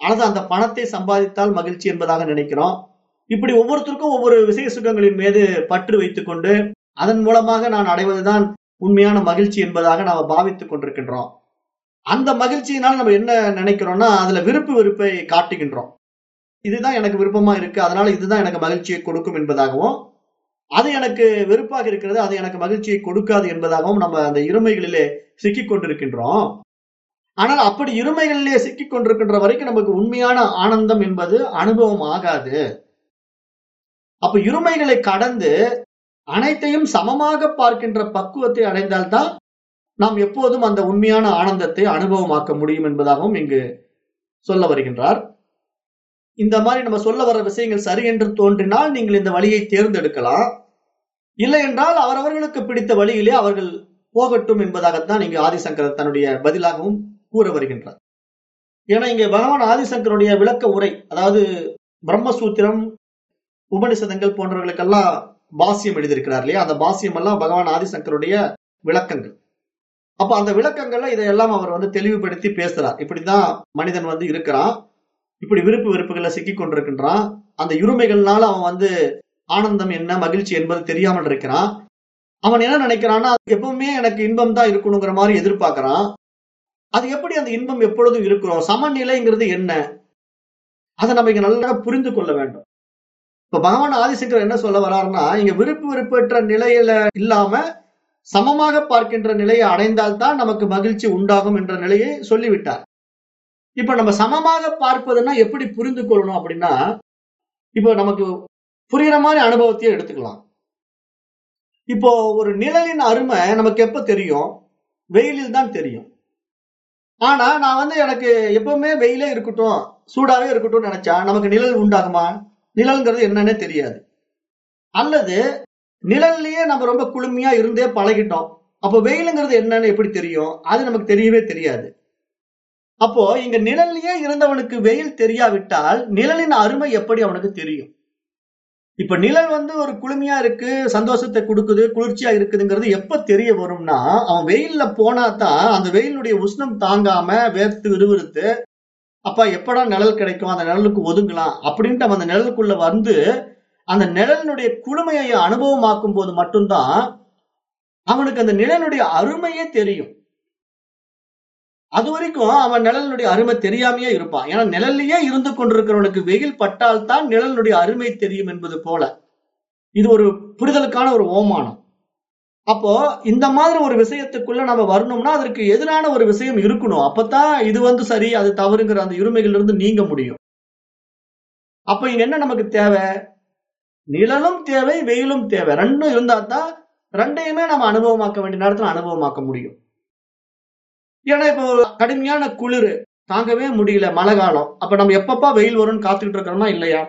அல்லது அந்த பணத்தை சம்பாதித்தால் மகிழ்ச்சி என்பதாக நினைக்கிறோம். இப்படி ஒவ்வொருத்தருக்கும் ஒவ்வொரு விசேஷ சுகங்களின் மீது பற்று வைத்துக்கொண்டு அதன் மூலமாக நான் அடைவதுதான் உண்மையான மகிழ்ச்சி என்பதாக நாம பாவித்துக் கொண்டிருக்கின்றோம். அந்த மகிழ்ச்சியினால் நம்ம என்ன நினைக்கிறோம்னா அதுல விருப்பு வெறுப்பை காட்டுகின்றோம். இதுதான் எனக்கு விருப்பமா இருக்கு அதனால இதுதான் எனக்கு மகிழ்ச்சியை கொடுக்கும் என்பதாகவும் அது எனக்கு வெறுப்பாக இருக்கிறது அது எனக்கு மகிழ்ச்சியை கொடுக்காது என்பதாகவும் நம்ம அந்த இருமைகளிலே சிக்கி கொண்டிருக்கின்றோம். ஆனால் அப்படி இருமைகளிலே சிக்கி கொண்டிருக்கின்ற வரைக்கும் நமக்கு உண்மையான ஆனந்தம் என்பது அனுபவம் ஆகாது. அப்ப இருமைகளை கடந்து அனைத்தையும் சமமாக பார்க்கின்ற பக்குவத்தை அடைந்தால்தான் நாம் எப்போதும் அந்த உண்மையான ஆனந்தத்தை அனுபவமாக்க முடியும் என்பதாகவும் இங்கு சொல்ல வருகின்றார். இந்த மாதிரி நம்ம சொல்ல வர விஷயங்கள் சரி என்று தோன்றினால் நீங்கள் இந்த வழியை தேர்ந்தெடுக்கலாம். இல்லை என்றால் அவரவர்களுக்கு பிடித்த வழியிலே அவர்கள் போகட்டும் என்பதாகத்தான் இங்கு ஆதிசங்கரர் தன்னுடைய பதிலாகவும் கூற வருகின்றார். ஏன்னா இங்க பகவான் ஆதிசங்கருடைய விளக்க உரை அதாவது பிரம்மசூத்திரம் உபனிஷதங்கள் போன்றவர்களுக்கெல்லாம் பாசியம் எழுதியிருக்கிறார் இல்லையா? அந்த பாசியம் எல்லாம் பகவான் ஆதிசங்கருடைய விளக்கங்கள். அப்ப அந்த விளக்கங்கள்ல இதையெல்லாம் அவர் வந்து தெளிவுபடுத்தி பேசுறார். இப்படிதான் மனிதன் வந்து இருக்கிறான். இப்படி விருப்பு வெறுப்புகளை சிக்கி கொண்டிருக்கின்றான். அந்த இருமைகள்னால அவன் வந்து ஆனந்தம் என்ன மகிழ்ச்சி என்பது தெரியாமல் இருக்கிறான். அவன் என்ன நினைக்கிறான்னா எப்பவுமே எனக்கு இன்பம் தான் இருக்கணுங்கிற மாதிரி எதிர்பார்க்கிறான். அது எப்படி அந்த இன்பம் எப்பொழுதும் இருக்கிறோம்? சமநிலைங்கிறது என்ன? அதை நம்ம இங்க நல்லா புரிந்து கொள்ள வேண்டும். இப்ப பகவான் ஆதிசங்கர் என்ன சொல்ல வர்றாருன்னா இங்க விருப்பு விருப்பற்ற நிலையில இல்லாம சமமாக பார்க்கின்ற நிலையை அடைந்தால்தான் நமக்கு மகிழ்ச்சி உண்டாகும் என்ற நிலையை சொல்லிவிட்டார். இப்ப நம்ம சமமாக பார்ப்பதுன்னா எப்படி புரிந்து கொள்ளணும் அப்படின்னா இப்போ நமக்கு புரியுற மாதிரி அனுபவத்தையும் எடுத்துக்கலாம். இப்போ ஒரு நிழலின் அருமை நமக்கு எப்ப தெரியும்? வெயிலில் தான் தெரியும். ஆனா நான் வந்து எனக்கு எப்பவுமே வெயிலே இருக்கட்டும் சூடாவே இருக்கட்டும் நினைச்சா நமக்கு நிழல் உண்டாகுமா? நிழல்ங்கிறது என்னன்னே தெரியாது. அல்லது நிழல்லையே நம்ம ரொம்ப குளுமையா இருந்தே பழகிட்டோம். அப்போ வெயிலுங்கிறது என்னன்னு எப்படி தெரியும்? அது நமக்கு தெரியவே தெரியாது. அப்போ இங்க நிழல்லையே இருந்தவனுக்கு வெயில் தெரியாவிட்டால் நிழலின் அருமை எப்படி அவனுக்கு தெரியும்? இப்ப நிழல் வந்து ஒரு குளுமையா இருக்கு சந்தோஷத்தை கொடுக்குது குளிர்ச்சியா இருக்குதுங்கிறது எப்ப தெரிய வரும்னா அவன் வெயில்ல போனா தான் அந்த வெயிலுடைய உஷ்ணம் தாங்காம வேர்த்து விறுவிறுத்து அப்பா எப்படா நிழல் கிடைக்கும்? அந்த நிழலுக்கு ஒதுங்கலாம். அப்படின்ட்டு அவன் அந்த நிழலுக்குள்ள வந்து அந்த நிழலினுடைய குளுமையை அனுபவமாக்கும் போது மட்டும்தான் அவனுக்கு அந்த நிழலுடைய அருமையே தெரியும். அது வரைக்கும் அவன் நிழலுடைய அருமை தெரியாமையே இருப்பான். ஏன்னா நிழல்லையே இருந்து கொண்டிருக்கிறவனுக்கு வெயில் பட்டால்தான் நிழலுடைய அருமை தெரியும் என்பது போல. இது ஒரு புரிதலுக்கான ஒரு ஓமானம். அப்போ இந்த மாதிரி ஒரு விஷயத்துக்குள்ள நம்ம வரணும்னா அதற்கு எதிரான ஒரு விஷயம் இருக்கணும். அப்பதான் இது வந்து சரி அது தவறுங்கிற அந்த இருமைகள் இருந்து நீங்க முடியும். அப்ப இங்க என்ன நமக்கு தேவை? நிழலும் தேவை வெயிலும் தேவை. ரெண்டும் இருந்தா தான் ரெண்டையுமே நம்ம அனுபவமாக்க வேண்டிய நேரத்துல அனுபவமாக்க முடியும். ஏன்னா இப்போ கடுமையான குளிர் தாங்கவே முடியல மழை காலம். அப்ப நம்ம எப்பப்பா வெயில் வரும்னு காத்துக்கிட்டு இருக்கிறோமா இல்லையா?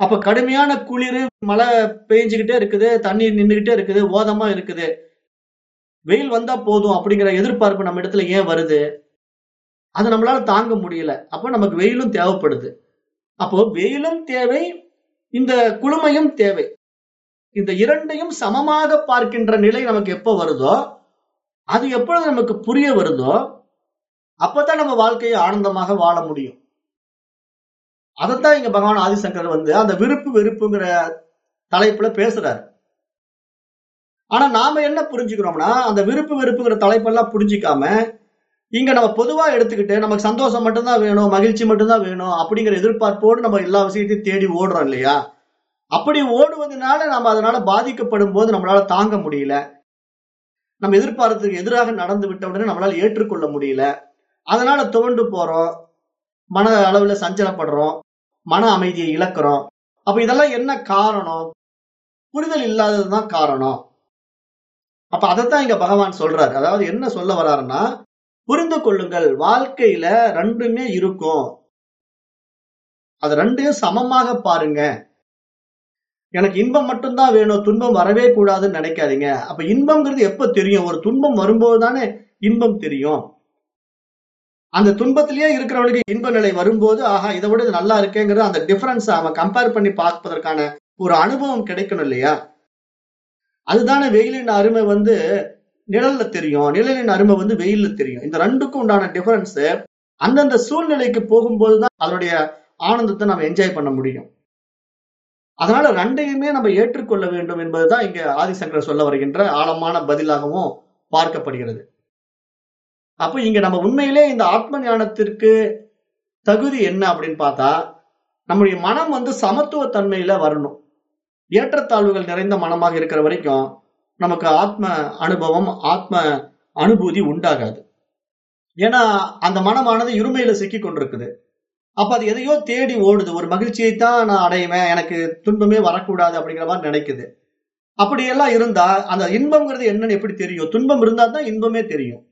அப்ப கடுமையான குளிர் மழை பெஞ்சுக்கிட்டே இருக்குது தண்ணி நின்றுகிட்டே இருக்குது ஓதமா இருக்குது. வெயில் வந்தா போதும் அப்படிங்கிற எதிர்பார்ப்பு நம்ம இடத்துல ஏன் வருது? அது நம்மளால தாங்க முடியல. அப்போ நமக்கு வெயிலும் தேவைப்படுது. அப்போ வெயிலும் தேவை இந்த குளுமையும் தேவை. இந்த இரண்டையும் சமமாக பார்க்கின்ற நிலை நமக்கு எப்போ வருதோ அது எப்பொழுது நமக்கு புரிய வருதோ அப்பதான் நம்ம வாழ்க்கையை ஆனந்தமாக வாழ முடியும். அதைத்தான் இங்க பகவான் ஆதிசங்கர் வந்து அந்த விருப்பு வெறுப்புங்கிற தலைப்புல பேசுறாரு. ஆனா நாம என்ன புரிஞ்சுக்கிறோம்னா அந்த விருப்பு வெறுப்புங்கிற தலைப்பெல்லாம் புரிஞ்சிக்காம இங்க நம்ம பொதுவா எடுத்துக்கிட்டு நமக்கு சந்தோஷம் மட்டும்தான் வேணும் மகிழ்ச்சி மட்டும்தான் வேணும் அப்படிங்கிற எதிர்பார்ப்போடு நம்ம எல்லா விஷயத்தையும் தேடி ஓடுறோம் இல்லையா? அப்படி ஓடுவதனால நம்ம அதனால பாதிக்கப்படும் போது நம்மளால தாங்க முடியல. நம்ம எதிர்பார்த்ததுக்கு எதிராக நடந்து விட்ட உடனே நம்மளால ஏற்றுக்கொள்ள முடியல. அதனால துவண்டு போறோம். மன அளவுல சஞ்சலப்படுறோம் மன அமைதியை இழக்கிறோம். அப்ப இதெல்லாம் என்ன காரணம்? புரிதல் இல்லாததுதான் காரணம். அப்ப அதைத்தான் இங்க பகவான் சொல்றாரு. அதாவது என்ன சொல்ல வர்றாருன்னா புரிந்து கொள்ளுங்கள் வாழ்க்கையில ரெண்டுமே இருக்கும். அது ரெண்டையும் சமமாக பாருங்க. எனக்கு இன்பம் மட்டும்தான் வேணும் துன்பம் வரவே கூடாதுன்னு நினைக்காதீங்க. அப்ப இன்பம்ங்கிறது எப்ப தெரியும்? ஒரு துன்பம் வரும்போது தானே இன்பம் தெரியும். அந்த துன்பத்திலேயே இருக்கிறவனுக்கு இன்ப நிலை வரும்போது ஆஹா இதை விட இது நல்லா இருக்கேங்கிறது அந்த டிஃபரன்ஸை அவன் கம்பேர் பண்ணி பார்ப்பதற்கான ஒரு அனுபவம் கிடைக்கணும் இல்லையா? அதுதானே வெயிலின் அருமை வந்து நிழல்ல தெரியும். நிழலின் அருமை வந்து வெயில்ல தெரியும். இந்த ரெண்டுக்கும் உண்டான டிஃபரன்ஸ் அந்தந்த சூழ்நிலைக்கு போகும்போதுதான் அதனுடைய ஆனந்தத்தை நம்ம என்ஜாய் பண்ண முடியும். அதனால ரெண்டையுமே நம்ம ஏற்றுக்கொள்ள வேண்டும் என்பதுதான் இங்க ஆதிசங்கர் சொல்ல வருகின்ற ஆழமான பதிலாகவும் பார்க்கப்படுகிறது. அப்ப இங்க நம்ம உண்மையிலே இந்த ஆத்ம ஞானத்திற்கு தகுதி என்ன அப்படின்னு பார்த்தா நம்முடைய மனம் வந்து சமத்துவ தன்மையில வரணும். ஏற்றத்தாழ்வுகள் நிறைந்த மனமாக இருக்கிற வரைக்கும் நமக்கு ஆத்ம அனுபவம் ஆத்ம அனுபூதி உண்டாகாது. ஏன்னா அந்த மனமானது இருமையில சிக்கி கொண்டிருக்குது. அப்ப அது எதையோ தேடி ஓடுது. ஒரு மகிழ்ச்சியை தான் நான் அடைவேன் எனக்கு துன்பமே வரக்கூடாது அப்படிங்கிற மாதிரி நினைக்குது. அப்படியெல்லாம் இருந்தா அந்த இன்பம்ங்கிறது என்னன்னு எப்படி தெரியும்? துன்பம் இருந்தா தான் இன்பமே தெரியும்.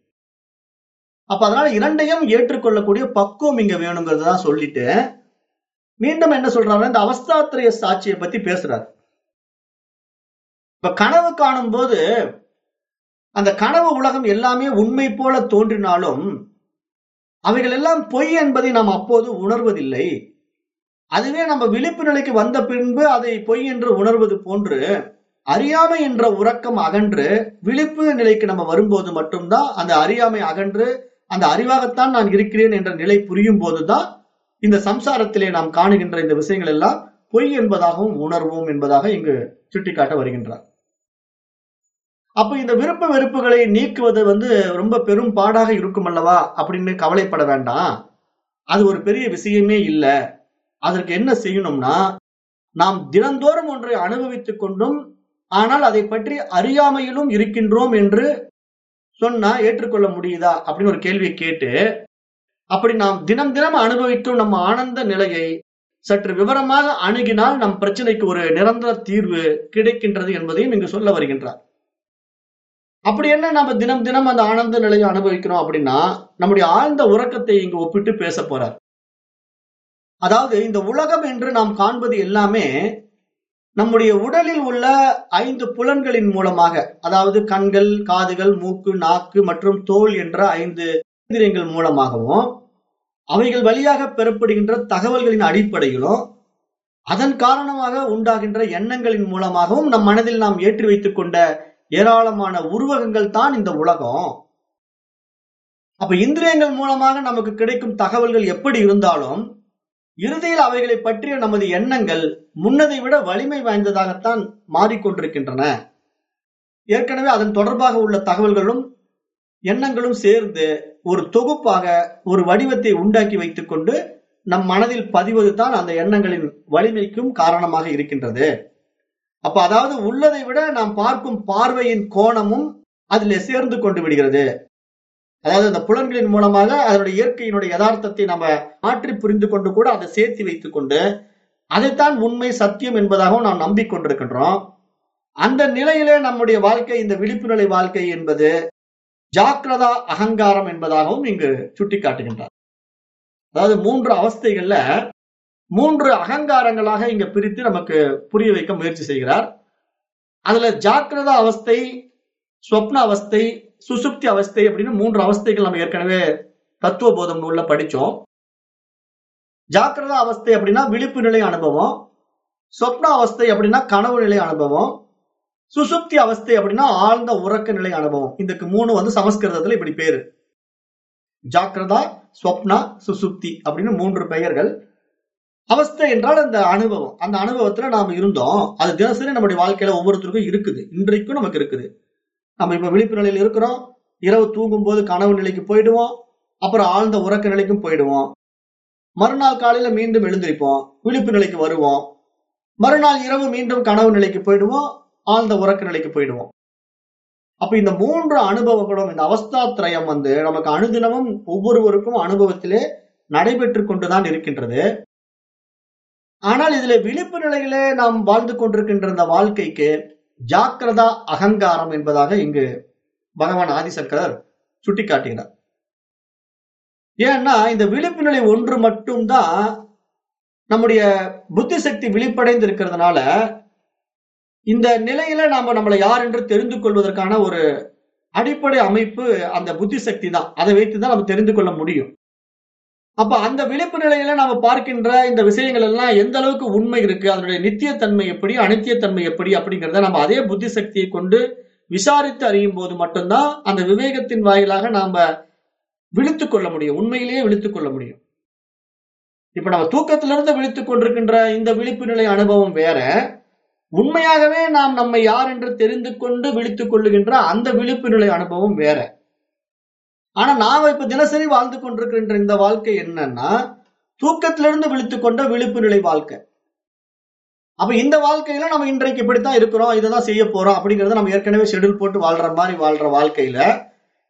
அப்ப அதனால இரண்டையும் ஏற்றுக்கொள்ளக்கூடிய பக்குவம் இங்க வேணுங்கிறது தான் சொல்லிட்டு மீண்டும் என்ன சொல்றாரு இந்த அவஸ்தாத்திரைய சாட்சியை பத்தி பேசுறாரு. இப்ப கனவு காணும் போது அந்த கனவு உலகம் எல்லாமே உண்மை போல தோன்றினாலும் அவைகள் எல்லாம் பொய் என்பதை நாம் அப்போது உணர்வதில்லை. அதுவே நம்ம விழிப்பு நிலைக்கு வந்த பின்பு அதை பொய் என்று உணர்வது போன்று அறியாமை என்ற உறக்கம் அகன்று விழிப்பு நிலைக்கு நம்ம வரும்போது மட்டும்தான் அந்த அறியாமை அகன்று அந்த அறிவாகத்தான் நான் இருக்கிறேன் என்ற நிலை புரியும் போதுதான் இந்த சம்சாரத்திலே நாம் காணுகின்ற இந்த விஷயங்கள் எல்லாம் பொய் என்பதாகவும் உணர்வோம் என்பதாக இங்கு சுட்டிக்காட்ட வருகின்றார். அப்ப இந்த விருப்ப வெறுப்புகளை நீக்குவது வந்து ரொம்ப பெரும் பாடாக இருக்கும் அல்லவா அப்படின்னு கவலைப்பட வேண்டாம். அது ஒரு பெரிய விஷயமே இல்லை. அதற்கு என்ன செய்யணும்னா நாம் தினந்தோறும் ஒன்றை அனுபவித்துக் கொண்டும் ஆனால் அதை பற்றி அறியாமையிலும் இருக்கின்றோம் என்று சொன்னா ஏற்றுக்கொள்ள முடியுதா? அப்படின்னு ஒரு கேள்வியை கேட்டு அப்படி நாம் தினம் தினம் அனுபவிக்கும் நம்ம ஆனந்த நிலையை சற்று விவரமாக அணுகினால் நம் பிரச்சனைக்கு ஒரு நிரந்தர தீர்வு கிடைக்கின்றது என்பதையும் இங்கு சொல்ல வருகின்றார். அப்படி என்ன நம்ம தினம் தினம் அந்த ஆனந்த நிலையை அனுபவிக்கிறோம் அப்படின்னா நம்முடைய ஆழ்ந்த உறக்கத்தை இங்கு ஒப்பிட்டு பேச போறார். அதாவது இந்த உலகம் என்று நாம் காண்பது எல்லாமே நம்முடைய உடலில் உள்ள ஐந்து புலன்களின் மூலமாக அதாவது கண்கள் காதுகள் மூக்கு நாக்கு மற்றும் தோல் என்ற ஐந்து இந்திரியங்கள் மூலமாகவும் அவைகள் வழியாக பெறப்படுகின்ற தகவல்களின் அடிப்படையிலும் அதன் காரணமாக உண்டாகின்ற எண்ணங்களின் மூலமாகவும் நம் மனதில் நாம் ஏற்றி வைத்துக் கொண்ட ஏராளமான உருவகங்கள் தான் இந்த உலகம். அப்ப இந்திரியங்கள் மூலமாக நமக்கு கிடைக்கும் தகவல்கள் எப்படி இருந்தாலும் இறுதியில் அவைகளை பற்றிய நமது எண்ணங்கள் முன்னதை விட வலிமை வாய்ந்ததாகத்தான் மாறிக்கொண்டிருக்கின்றன. ஏற்கனவே அதன் தொடர்பாக உள்ள தகவல்களும் எண்ணங்களும் சேர்ந்து ஒரு தொகுப்பாக ஒரு வடிவத்தை உண்டாக்கி வைத்துக்கொண்டு நம் மனதில் பதிவது தான் அந்த எண்ணங்களின் வலிமைக்கும் காரணமாக இருக்கின்றது. அப்ப அதாவது உள்ளதை விட நாம் பார்க்கும் பார்வையின் கோணமும் அதில் சேர்ந்து கொண்டு விடுகிறது. அதாவது அந்த புலன்களின் மூலமாக அதனுடைய இயற்கையினுடைய யதார்த்தத்தை நம்ம மாற்றி புரிந்து கொண்டு கூட அதை சேர்த்து வைத்துக் கொண்டு அதைத்தான் உண்மை சத்தியம் என்பதாகவும் நாம் நம்பிக்கொண்டிருக்கின்றோம். அந்த நிலையிலே நம்முடைய வாழ்க்கை இந்த விழிப்புணர்வு வாழ்க்கை என்பது ஜாக்கிரதா அகங்காரம் என்பதாகவும் இங்கு சுட்டிக்காட்டுகின்றார். அதாவது மூன்று அவஸ்தைகள்ல மூன்று அகங்காரங்களாக இங்க பிரித்து நமக்கு புரிய வைக்க முயற்சி செய்கிறார். அதுல ஜாக்கிரதா அவஸ்தை ஸ்வப்ன அவஸ்தை சுசுப்தி அவஸ்தை அப்படின்னு மூன்று அவஸ்தைகள் நம்ம ஏற்கனவே தத்துவ போதம் நூல்ல படிச்சோம். ஜாக்கிரதா அவஸ்தை அப்படின்னா விழிப்பு நிலை அனுபவம். சொப்ன அவஸ்தை அப்படின்னா கனவு நிலை அனுபவம். சுசுப்தி அவஸ்தை அப்படின்னா ஆழ்ந்த உறக்க நிலை அனுபவம். இதுக்கு மூணு வந்து சமஸ்கிருதத்துல இப்படி பேரு. ஜாக்கிரதா ஸ்வப்னா சுசுப்தி அப்படின்னு மூன்று பெயர்கள். அவஸ்தை என்றால் அந்த அனுபவம். அந்த அனுபவத்துல நாம இருந்தோம். அது தினசரி நம்முடைய வாழ்க்கையில ஒவ்வொருத்தருக்கும் இருக்குது. இன்றைக்கும் நமக்கு இருக்குது. நம்ம இப்ப விழிப்பு நிலையில் இருக்கிறோம். இரவு தூங்கும் போது கனவு நிலைக்கு போயிடுவோம். அப்புறம் ஆழ்ந்த உறக்க நிலைக்கும் போயிடுவோம். மறுநாள் காலையில மீண்டும் எழுந்திருப்போம். விழிப்பு நிலைக்கு வருவோம். மறுநாள் இரவு மீண்டும் கனவு நிலைக்கு போயிடுவோம். ஆழ்ந்த உறக்க நிலைக்கு போயிடுவோம். அப்ப இந்த மூன்று அனுபவங்களும் இந்த அவஸ்தா திரயம் வந்து நமக்கு அனுதினமும் ஒவ்வொருவருக்கும் அனுபவத்திலே நடைபெற்று கொண்டுதான் இருக்கின்றது. ஆனால் இதுல விழிப்பு நிலையிலே நாம் வாழ்ந்து கொண்டிருக்கின்ற இந்த வாழ்க்கைக்கு ஜாக்கிரதா அகங்காரம் என்பதாக இங்கு பகவான் ஆதிசங்கரர் சுட்டிக்காட்டுகிறார். ஏன்னா இந்த விழிப்பு நிலை ஒன்று மட்டும்தான் நம்முடைய புத்தி சக்தி விழிப்படைந்து இருக்கிறதுனால இந்த நிலையில நாம நம்மளை யார் என்று தெரிந்து கொள்வதற்கான ஒரு அடிப்படை அமைப்பு அந்த புத்தி சக்தி தான். அதை வைத்துதான் நம்ம தெரிந்து கொள்ள முடியும். அப்ப அந்த விழிப்பு நிலையில நாம பார்க்கின்ற இந்த விஷயங்கள் எல்லாம் எந்த அளவுக்கு உண்மை இருக்கு? அதனுடைய நித்தியத்தன்மை எப்படி? அனித்தியத்தன்மை எப்படி? அப்படிங்கிறத நம்ம அதே புத்தி சக்தியை கொண்டு விசாரித்து அறியும் போது மட்டும்தான் அந்த விவேகத்தின் வாயிலாக நாம விழித்துக் கொள்ள முடியும். உண்மையிலேயே விழித்துக் கொள்ள முடியும். இப்ப நம்ம தூக்கத்திலிருந்து விழித்துக் கொண்டிருக்கின்ற இந்த விழிப்பு நிலை அனுபவம் வேற. உண்மையாகவே நாம் நம்மை யார் என்று தெரிந்து கொண்டு விழித்துக் கொள்ளுகின்ற அந்த விழிப்பு நிலை அனுபவம் வேற. ஆனா நாம இப்ப தினசரி வாழ்ந்து கொண்டிருக்கின்ற இந்த வாழ்க்கை என்னன்னா தூக்கத்திலிருந்து விழித்து கொண்ட விழிப்பு நிலை வாழ்க்கை. அப்ப இந்த வாழ்க்கையில நம்ம இன்றைக்கு இப்படித்தான் இருக்கிறோம் இதைதான் செய்ய போறோம் அப்படிங்கறத நம்ம ஏற்கனவே ஷெடியூல் போட்டு வாழ்ற மாதிரி வாழ்ற வாழ்க்கையில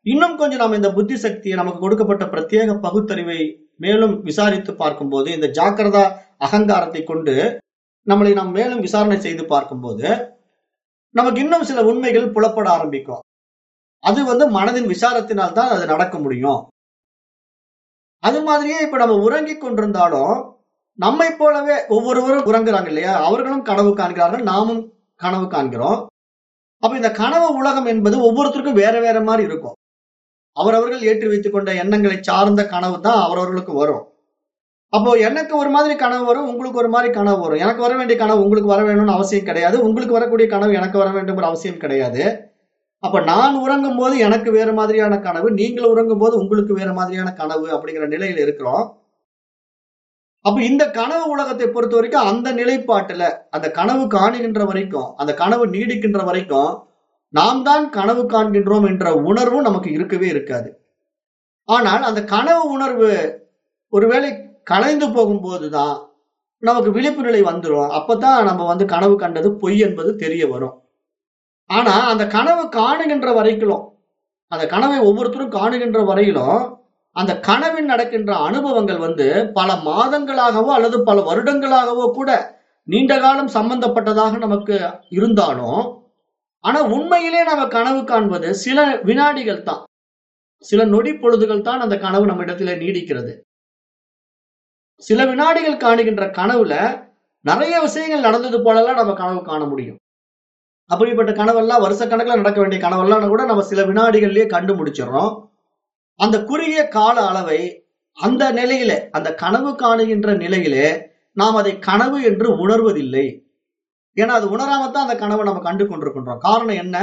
இன்னும் கொஞ்சம் நம்ம இந்த புத்தி சக்தியை நமக்கு கொடுக்கப்பட்ட பிரத்யேக பகுத்தறிவை மேலும் விசாரித்து பார்க்கும்போது இந்த ஜாக்கிரதா அகங்காரத்தை கொண்டு நம்மளை நாம் மேலும் விசாரணை செய்து பார்க்கும்போது நமக்கு இன்னும் சில உண்மைகள் புலப்பட ஆரம்பிக்கும். அது வந்து மனதின் விசாரத்தினால் தான் அது நடக்க முடியும். அது மாதிரியே இப்ப நம்ம உறங்கி கொண்டிருந்தாலும் நம்மை போலவே ஒவ்வொருவரும் உறங்குறாங்க இல்லையா? அவர்களும் கனவு காண்கிறார்கள் நாமும் கனவு காண்கிறோம். அப்ப இந்த கனவு உலகம் என்பது ஒவ்வொருத்தருக்கும் வேற வேற மாதிரி இருக்கும். அவரவர்கள் ஏற்றி வைத்துக் கொண்ட எண்ணங்களை சார்ந்த கனவு தான் அவரவர்களுக்கு வரும். அப்போ எனக்கு ஒரு மாதிரி கனவு வரும் உங்களுக்கு ஒரு மாதிரி கனவு வரும். எனக்கு வர வேண்டிய கனவு உங்களுக்கு வர வேணும்னு அவசியம் கிடையாது. உங்களுக்கு வரக்கூடிய கனவு எனக்கு வர வேண்டும் அவசியம் கிடையாது. அப்ப நான் உறங்கும் போது எனக்கு வேற மாதிரியான கனவு நீங்கள் உறங்கும் போது உங்களுக்கு வேற மாதிரியான கனவு அப்படிங்கிற நிலையில இருக்கிறோம். அப்ப இந்த கனவு உலகத்தை பொறுத்த வரைக்கும் அந்த நிலைப்பாட்டுல அந்த கனவு காணுகின்ற வரைக்கும் அந்த கனவு நீடிக்கின்ற வரைக்கும் நாம் தான் கனவு காண்கின்றோம் என்ற உணர்வும் நமக்கு இருக்கவே இருக்காது. ஆனால் அந்த கனவு உணர்வு ஒருவேளை கலைந்து போகும்போதுதான் நமக்கு விழிப்பு நிலை வந்துடும் அப்பதான் நம்ம வந்து கனவு கண்டது பொய் என்பது தெரிய வரும். ஆனா அந்த கனவு காணுகின்ற வரைக்கும் அந்த கனவை ஒவ்வொருத்தரும் காணுகின்ற வரையிலும் அந்த கனவில் நடக்கின்ற அனுபவங்கள் வந்து பல மாதங்களாகவோ அல்லது பல வருடங்களாகவோ கூட நீண்ட காலம் சம்பந்தப்பட்டதாக நமக்கு இருந்தாலும் ஆனா உண்மையிலே நம்ம கனவு காண்பது சில வினாடிகள் தான். சில நொடி பொழுதுகள் தான் அந்த கனவு நம்ம இடத்துல நீடிக்கிறது. சில வினாடிகள் காணுகின்ற கனவுல நிறைய விஷயங்கள் நடந்தது போலலாம் நம்ம கனவு காண முடியும். அப்படிப்பட்ட கனவெல்லாம் வருஷ கணக்கில் நடக்க வேண்டிய கனவெல்லாம் கூட நம்ம சில வினாடிகள்லயே கண்டு முடிச்சிடறோம். அந்த குறுகிய கால அளவை அந்த நிலையிலே அந்த கனவு காணுகின்ற நிலையிலே நாம் அதை கனவு என்று உணர்வதில்லை. ஏன்னா அது உணராமத்தான் அந்த கனவை நம்ம கண்டு கொண்டிருக்கின்றோம். காரணம் என்ன?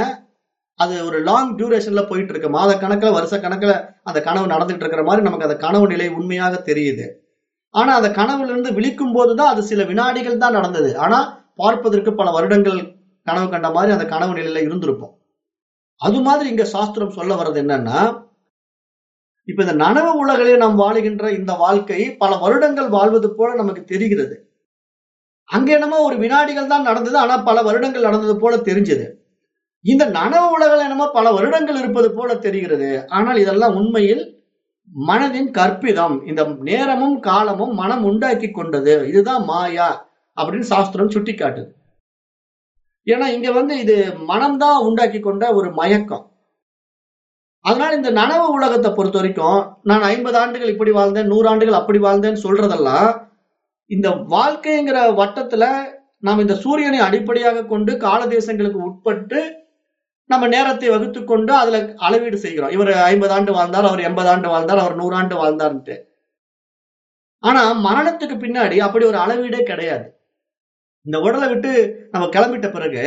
அது ஒரு லாங் டியூரேஷன்ல போயிட்டு இருக்கு மாத கணக்குல வருஷ கணக்குல அந்த கனவு நடந்துட்டு இருக்கிற மாதிரி நமக்கு அந்த கனவு நிலை உண்மையாக தெரியுது. ஆனா அந்த கனவுல இருந்து விழிக்கும் போதுதான் அது சில வினாடிகள் தான் நடந்தது. ஆனா பார்ப்பதற்கு பல வருடங்கள் கனவு கண்ட மாதிரி அந்த கனவு நிலையில இருந்திருப்போம். அது மாதிரி இங்க சாஸ்திரம் சொல்ல வர்றது என்னன்னா இப்ப இந்த நனவு உலகிலே நாம் வாழுகின்ற இந்த வாழ்க்கை பல வருடங்கள் வாழ்வது போல நமக்கு தெரிகிறது. அங்க என்னமோ ஒரு வினாடிகள் தான் நடந்தது ஆனா பல வருடங்கள் நடந்தது போல தெரிஞ்சது. இந்த நனவு உலகில் என்னமோ பல வருடங்கள் இருப்பது போல தெரிகிறது. ஆனால் இதெல்லாம் உண்மையில் மனதின் கற்பிதம். இந்த நேரமும் காலமும் மனம் உண்டாக்கி கொண்டது. இதுதான் மாயா அப்படின்னு சாஸ்திரம் சுட்டி காட்டுது ஏன்னா இங்க வந்து இது மனம்தான் உண்டாக்கி கொண்ட ஒரு மயக்கம். அதனால இந்த நனவு உலகத்தை பொறுத்த வரைக்கும் நான் ஐம்பது ஆண்டுகள் இப்படி வாழ்ந்தேன் நூறு ஆண்டுகள் அப்படி வாழ்ந்தேன்னு சொல்றதெல்லாம் இந்த வாழ்க்கைங்கிற வட்டத்துல நாம் இந்த சூரியனை அடிப்படையாக கொண்டு கால தேசங்களுக்கு உட்பட்டு நம்ம நேரத்தை வகுத்து கொண்டு அதுல அளவீடு செய்கிறோம். இவர் ஐம்பது ஆண்டு வாழ்ந்தார் அவர் எண்பது ஆண்டு வாழ்ந்தார் அவர் நூறாண்டு வாழ்ந்தார்ன்ட்டு. ஆனா மரணத்துக்கு பின்னாடி அப்படி ஒரு அளவீடே கிடையாது. இந்த உடலை விட்டு நம்ம கிளம்பிட்ட பிறகு